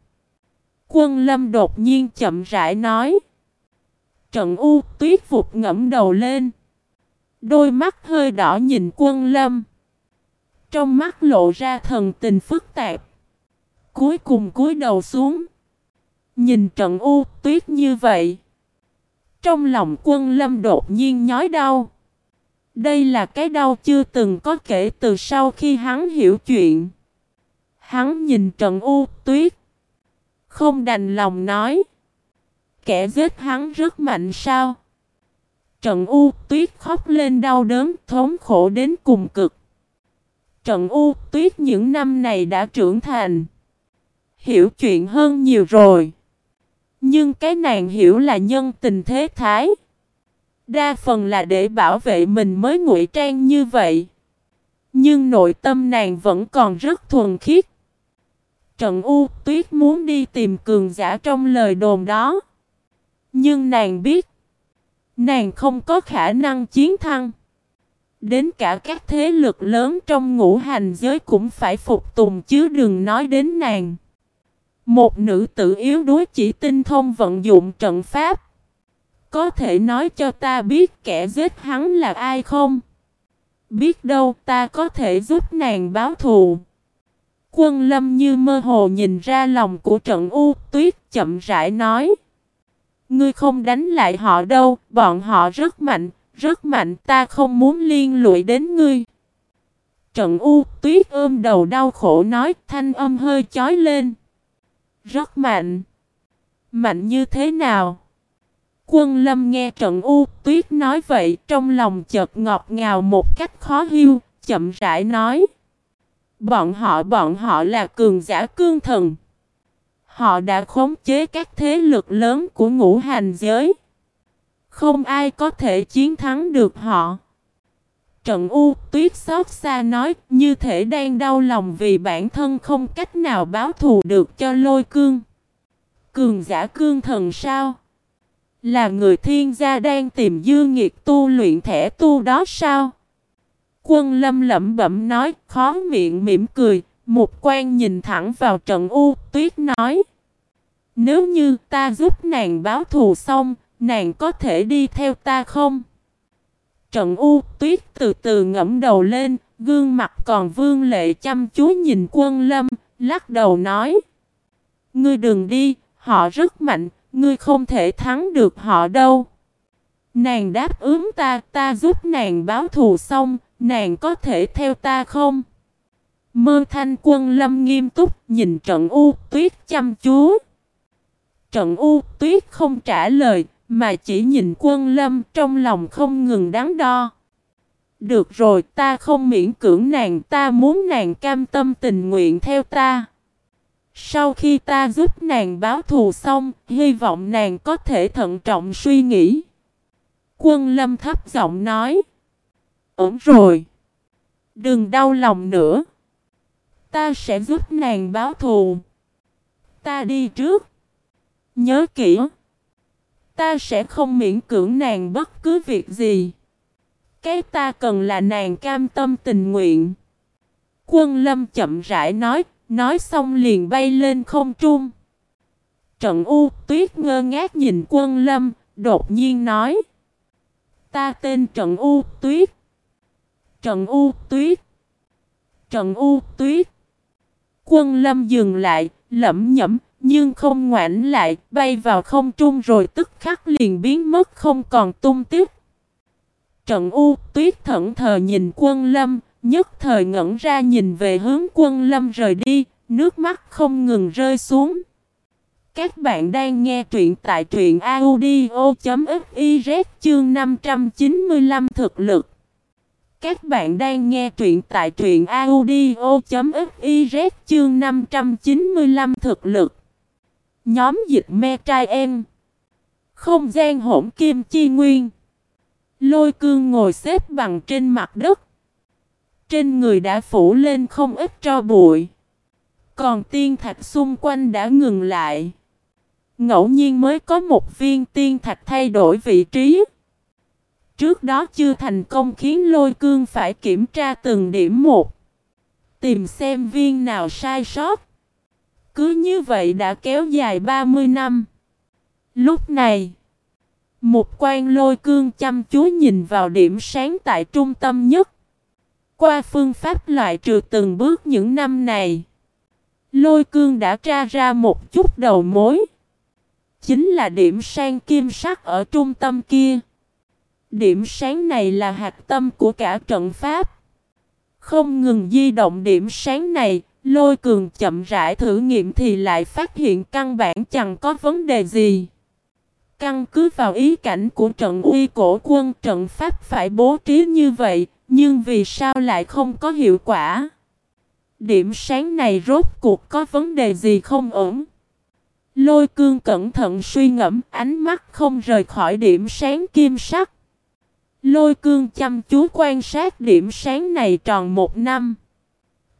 Quân lâm đột nhiên chậm rãi nói. Trận u tuyết vụt ngẫm đầu lên. Đôi mắt hơi đỏ nhìn quân lâm. Trong mắt lộ ra thần tình phức tạp. Cuối cùng cúi đầu xuống. Nhìn trận u, tuyết như vậy. Trong lòng quân lâm đột nhiên nhói đau. Đây là cái đau chưa từng có kể từ sau khi hắn hiểu chuyện. Hắn nhìn trận u, tuyết. Không đành lòng nói. Kẻ giết hắn rất mạnh sao? Trận u tuyết khóc lên đau đớn, thống khổ đến cùng cực. Trận U Tuyết những năm này đã trưởng thành. Hiểu chuyện hơn nhiều rồi. Nhưng cái nàng hiểu là nhân tình thế thái. Đa phần là để bảo vệ mình mới ngụy trang như vậy. Nhưng nội tâm nàng vẫn còn rất thuần khiết. Trận U Tuyết muốn đi tìm cường giả trong lời đồn đó. Nhưng nàng biết. Nàng không có khả năng chiến thắng. Đến cả các thế lực lớn trong ngũ hành giới cũng phải phục tùng chứ đừng nói đến nàng. Một nữ tử yếu đuối chỉ tinh thông vận dụng trận pháp. Có thể nói cho ta biết kẻ giết hắn là ai không? Biết đâu ta có thể giúp nàng báo thù. Quân lâm như mơ hồ nhìn ra lòng của trận U tuyết chậm rãi nói. Ngươi không đánh lại họ đâu, bọn họ rất mạnh, rất mạnh ta không muốn liên lụy đến ngươi. Trận U tuyết ôm đầu đau khổ nói thanh âm hơi chói lên. Rất mạnh. Mạnh như thế nào? Quân lâm nghe trận U tuyết nói vậy trong lòng chợt ngọt ngào một cách khó hiu, chậm rãi nói. Bọn họ bọn họ là cường giả cương thần. Họ đã khống chế các thế lực lớn của ngũ hành giới. Không ai có thể chiến thắng được họ. Trận U tuyết xót xa nói như thể đang đau lòng vì bản thân không cách nào báo thù được cho lôi cương. Cường giả cương thần sao? Là người thiên gia đang tìm dư nghiệt tu luyện thẻ tu đó sao? Quân lâm lẩm bẩm nói, khó miệng mỉm cười, một quan nhìn thẳng vào trận U, tuyết nói. Nếu như ta giúp nàng báo thù xong, nàng có thể đi theo ta không? Trận U, tuyết từ từ ngẫm đầu lên, gương mặt còn vương lệ chăm chú nhìn quân lâm, lắc đầu nói. Ngươi đừng đi, họ rất mạnh, ngươi không thể thắng được họ đâu. Nàng đáp ứng ta, ta giúp nàng báo thù xong, nàng có thể theo ta không? Mơ thanh quân lâm nghiêm túc nhìn trận u tuyết chăm chú. Trận u tuyết không trả lời, mà chỉ nhìn quân lâm trong lòng không ngừng đắn đo. Được rồi ta không miễn cưỡng nàng ta muốn nàng cam tâm tình nguyện theo ta. Sau khi ta giúp nàng báo thù xong, hy vọng nàng có thể thận trọng suy nghĩ. Quân lâm thấp giọng nói. Ổn rồi. Đừng đau lòng nữa. Ta sẽ giúp nàng báo thù. Ta đi trước. Nhớ kỹ. Ta sẽ không miễn cưỡng nàng bất cứ việc gì. Cái ta cần là nàng cam tâm tình nguyện. Quân lâm chậm rãi nói, nói xong liền bay lên không trung. Trận U tuyết ngơ ngác nhìn quân lâm, đột nhiên nói. Ta tên Trận U tuyết. Trận U tuyết. Trận U tuyết. Quân lâm dừng lại, lẩm nhẩm, nhưng không ngoảnh lại, bay vào không trung rồi tức khắc liền biến mất không còn tung tích. Trận U tuyết thẫn thờ nhìn quân lâm, nhất thời ngẩn ra nhìn về hướng quân lâm rời đi, nước mắt không ngừng rơi xuống. Các bạn đang nghe truyện tại truyện audio.fiz chương 595 thực lực. Các bạn đang nghe truyện tại truyện audio.fiz chương 595 thực lực. Nhóm dịch me trai em. Không gian hỗn kim chi nguyên. Lôi cương ngồi xếp bằng trên mặt đất. Trên người đã phủ lên không ít cho bụi. Còn tiên thạch xung quanh đã ngừng lại. Ngẫu nhiên mới có một viên tiên thạch thay đổi vị trí. Trước đó chưa thành công khiến lôi cương phải kiểm tra từng điểm một. Tìm xem viên nào sai sót. Cứ như vậy đã kéo dài 30 năm. Lúc này, một quan lôi cương chăm chú nhìn vào điểm sáng tại trung tâm nhất. Qua phương pháp loại trừ từng bước những năm này, lôi cương đã tra ra một chút đầu mối. Chính là điểm sang kim sắc ở trung tâm kia. Điểm sáng này là hạt tâm của cả trận pháp. Không ngừng di động điểm sáng này, lôi cường chậm rãi thử nghiệm thì lại phát hiện căn bản chẳng có vấn đề gì. Căn cứ vào ý cảnh của trận uy cổ quân trận pháp phải bố trí như vậy, nhưng vì sao lại không có hiệu quả? Điểm sáng này rốt cuộc có vấn đề gì không ổn? Lôi cương cẩn thận suy ngẫm, ánh mắt không rời khỏi điểm sáng kim sắc. Lôi cương chăm chú quan sát điểm sáng này tròn một năm.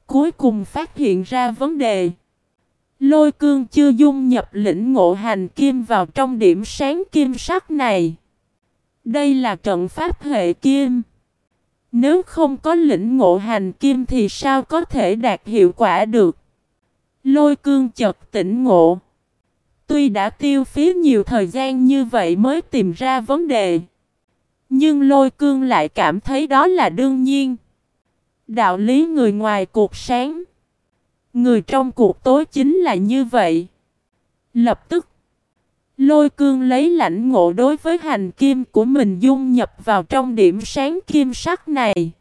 Cuối cùng phát hiện ra vấn đề. Lôi cương chưa dung nhập lĩnh ngộ hành kim vào trong điểm sáng kim sắc này. Đây là trận pháp hệ kim. Nếu không có lĩnh ngộ hành kim thì sao có thể đạt hiệu quả được? Lôi cương chợt tỉnh ngộ. Tuy đã tiêu phí nhiều thời gian như vậy mới tìm ra vấn đề. Nhưng lôi cương lại cảm thấy đó là đương nhiên. Đạo lý người ngoài cuộc sáng. Người trong cuộc tối chính là như vậy. Lập tức. Lôi cương lấy lãnh ngộ đối với hành kim của mình dung nhập vào trong điểm sáng kim sắc này.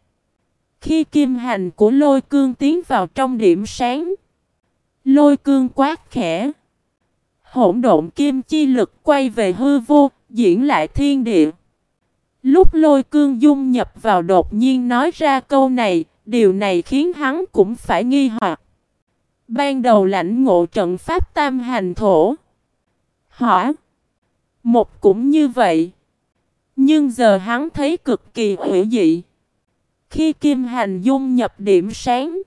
Khi kim hành của lôi cương tiến vào trong điểm sáng. Lôi cương quát khẽ. Hỗn độn kim chi lực quay về hư vô, diễn lại thiên địa. Lúc lôi cương dung nhập vào đột nhiên nói ra câu này, điều này khiến hắn cũng phải nghi hoặc. Ban đầu lãnh ngộ trận pháp tam hành thổ. Hỏa. Một cũng như vậy. Nhưng giờ hắn thấy cực kỳ hữu dị. Khi kim hành dung nhập điểm sáng.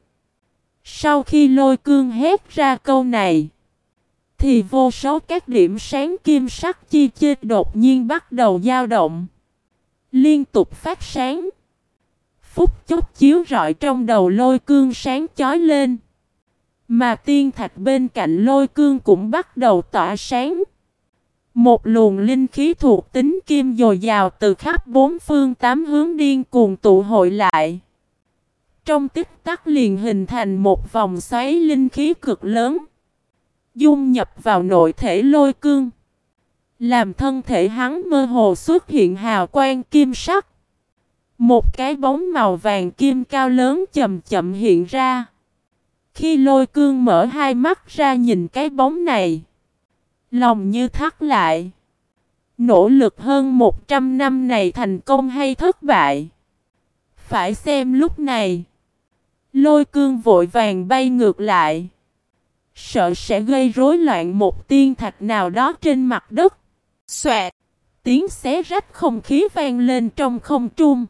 Sau khi lôi cương hét ra câu này. Thì vô số các điểm sáng kim sắc chi chê đột nhiên bắt đầu dao động. Liên tục phát sáng. Phúc chốc chiếu rọi trong đầu lôi cương sáng chói lên. Mà tiên thạch bên cạnh lôi cương cũng bắt đầu tỏa sáng. Một luồng linh khí thuộc tính kim dồi dào từ khắp bốn phương tám hướng điên cuồng tụ hội lại. Trong tích tắc liền hình thành một vòng xoáy linh khí cực lớn. Dung nhập vào nội thể lôi cương. Làm thân thể hắn mơ hồ xuất hiện hào quang kim sắc. Một cái bóng màu vàng kim cao lớn chậm chậm hiện ra. Khi lôi cương mở hai mắt ra nhìn cái bóng này. Lòng như thắt lại. Nỗ lực hơn 100 năm này thành công hay thất bại. Phải xem lúc này. Lôi cương vội vàng bay ngược lại. Sợ sẽ gây rối loạn một tiên thạch nào đó trên mặt đất. Xoẹt. Tiếng xé rách không khí vang lên trong không trung.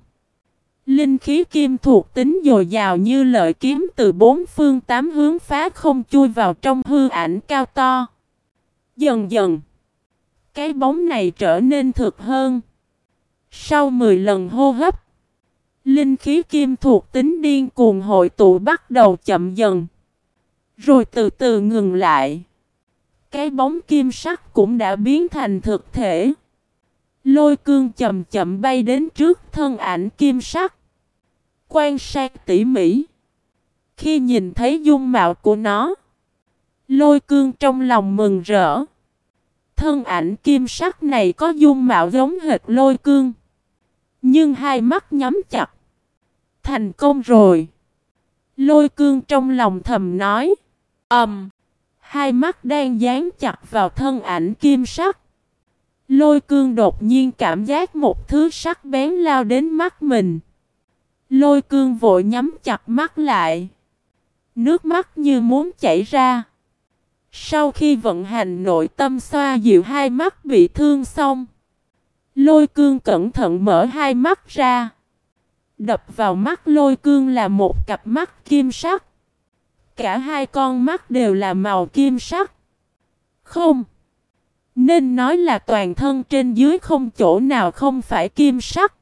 Linh khí kim thuộc tính dồi dào như lợi kiếm từ bốn phương tám hướng phá không chui vào trong hư ảnh cao to. Dần dần, cái bóng này trở nên thực hơn. Sau 10 lần hô hấp, linh khí kim thuộc tính điên cuồng hội tụ bắt đầu chậm dần. Rồi từ từ ngừng lại. Cái bóng kim sắc cũng đã biến thành thực thể. Lôi cương chậm chậm bay đến trước thân ảnh kim sắc. Quan sát tỉ mỉ. Khi nhìn thấy dung mạo của nó. Lôi cương trong lòng mừng rỡ. Thân ảnh kim sắc này có dung mạo giống hệt lôi cương. Nhưng hai mắt nhắm chặt. Thành công rồi. Lôi cương trong lòng thầm nói. Ẩm. Um, hai mắt đang dán chặt vào thân ảnh kim sắc. Lôi cương đột nhiên cảm giác một thứ sắc bén lao đến mắt mình. Lôi cương vội nhắm chặt mắt lại. Nước mắt như muốn chảy ra. Sau khi vận hành nội tâm xoa dịu hai mắt bị thương xong. Lôi cương cẩn thận mở hai mắt ra. Đập vào mắt lôi cương là một cặp mắt kim sắc. Cả hai con mắt đều là màu kim sắc. Không. Nên nói là toàn thân trên dưới không chỗ nào không phải kim sắc.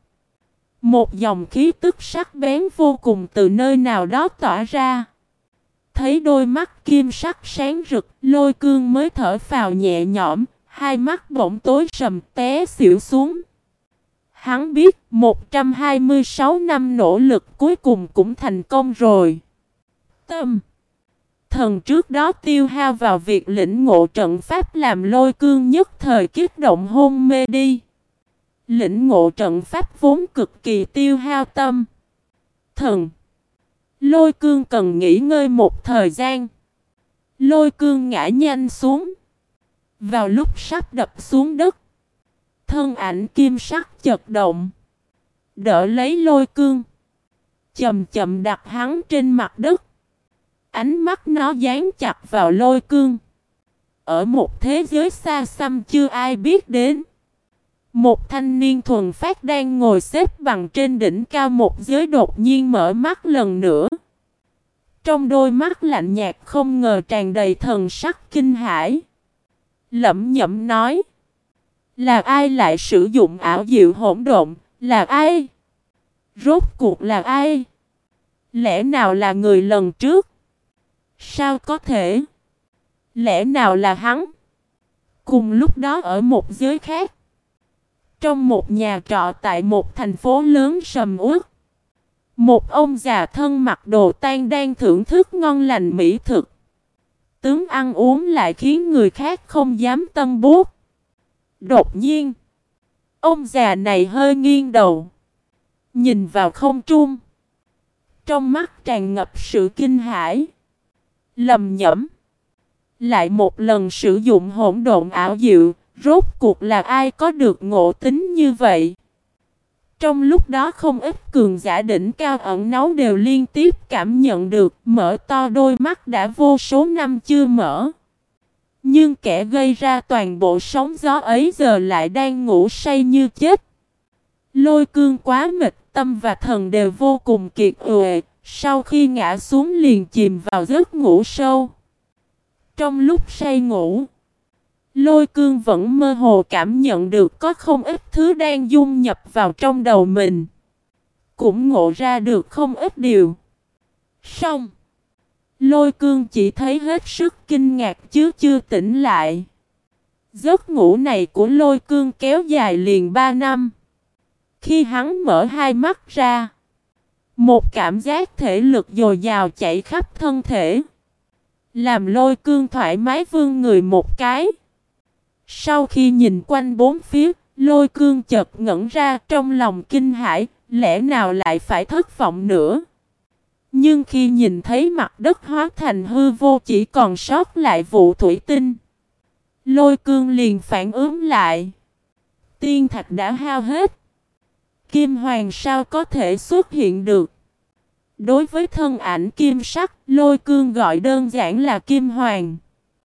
Một dòng khí tức sắc bén vô cùng từ nơi nào đó tỏa ra. Thấy đôi mắt kim sắc sáng rực, lôi cương mới thở phào nhẹ nhõm, hai mắt bỗng tối sầm té xỉu xuống. Hắn biết 126 năm nỗ lực cuối cùng cũng thành công rồi. Tâm Thần trước đó tiêu hao vào việc lĩnh ngộ trận pháp làm lôi cương nhất thời kích động hôn mê đi. Lĩnh ngộ trận pháp vốn cực kỳ tiêu hao tâm. Thần. Lôi cương cần nghỉ ngơi một thời gian. Lôi cương ngã nhanh xuống. Vào lúc sắp đập xuống đất. Thân ảnh kim sắc chật động. Đỡ lấy lôi cương. Chầm chậm đặt hắn trên mặt đất. Ánh mắt nó dán chặt vào lôi cương. Ở một thế giới xa xăm chưa ai biết đến. Một thanh niên thuần phát đang ngồi xếp bằng trên đỉnh cao một giới đột nhiên mở mắt lần nữa. Trong đôi mắt lạnh nhạt không ngờ tràn đầy thần sắc kinh hãi. Lẩm nhẩm nói. Là ai lại sử dụng ảo diệu hỗn độn? Là ai? Rốt cuộc là ai? Lẽ nào là người lần trước? Sao có thể? Lẽ nào là hắn? Cùng lúc đó ở một giới khác. Trong một nhà trọ tại một thành phố lớn sầm uất. Một ông già thân mặc đồ tan đang thưởng thức ngon lành mỹ thực. Tướng ăn uống lại khiến người khác không dám tân bút. Đột nhiên, ông già này hơi nghiêng đầu, nhìn vào không trung. Trong mắt tràn ngập sự kinh hãi, lầm nhẫm Lại một lần sử dụng hỗn độn ảo diệu, rốt cuộc là ai có được ngộ tính như vậy? Trong lúc đó không ít cường giả đỉnh cao ẩn náu đều liên tiếp cảm nhận được mở to đôi mắt đã vô số năm chưa mở. Nhưng kẻ gây ra toàn bộ sóng gió ấy giờ lại đang ngủ say như chết. Lôi cương quá mệt, tâm và thần đều vô cùng kiệt uệ, sau khi ngã xuống liền chìm vào giấc ngủ sâu. Trong lúc say ngủ, lôi cương vẫn mơ hồ cảm nhận được có không ít thứ đang dung nhập vào trong đầu mình. Cũng ngộ ra được không ít điều. Xong. Lôi cương chỉ thấy hết sức kinh ngạc chứ chưa tỉnh lại. Giấc ngủ này của lôi cương kéo dài liền 3 năm. Khi hắn mở hai mắt ra, một cảm giác thể lực dồi dào chảy khắp thân thể. Làm lôi cương thoải mái vương người một cái. Sau khi nhìn quanh bốn phía, lôi cương chợt ngẩn ra trong lòng kinh hãi, lẽ nào lại phải thất vọng nữa. Nhưng khi nhìn thấy mặt đất hóa thành hư vô chỉ còn sót lại vụ thủy tinh. Lôi cương liền phản ứng lại. Tiên thạch đã hao hết. Kim hoàng sao có thể xuất hiện được. Đối với thân ảnh kim sắc, lôi cương gọi đơn giản là kim hoàng.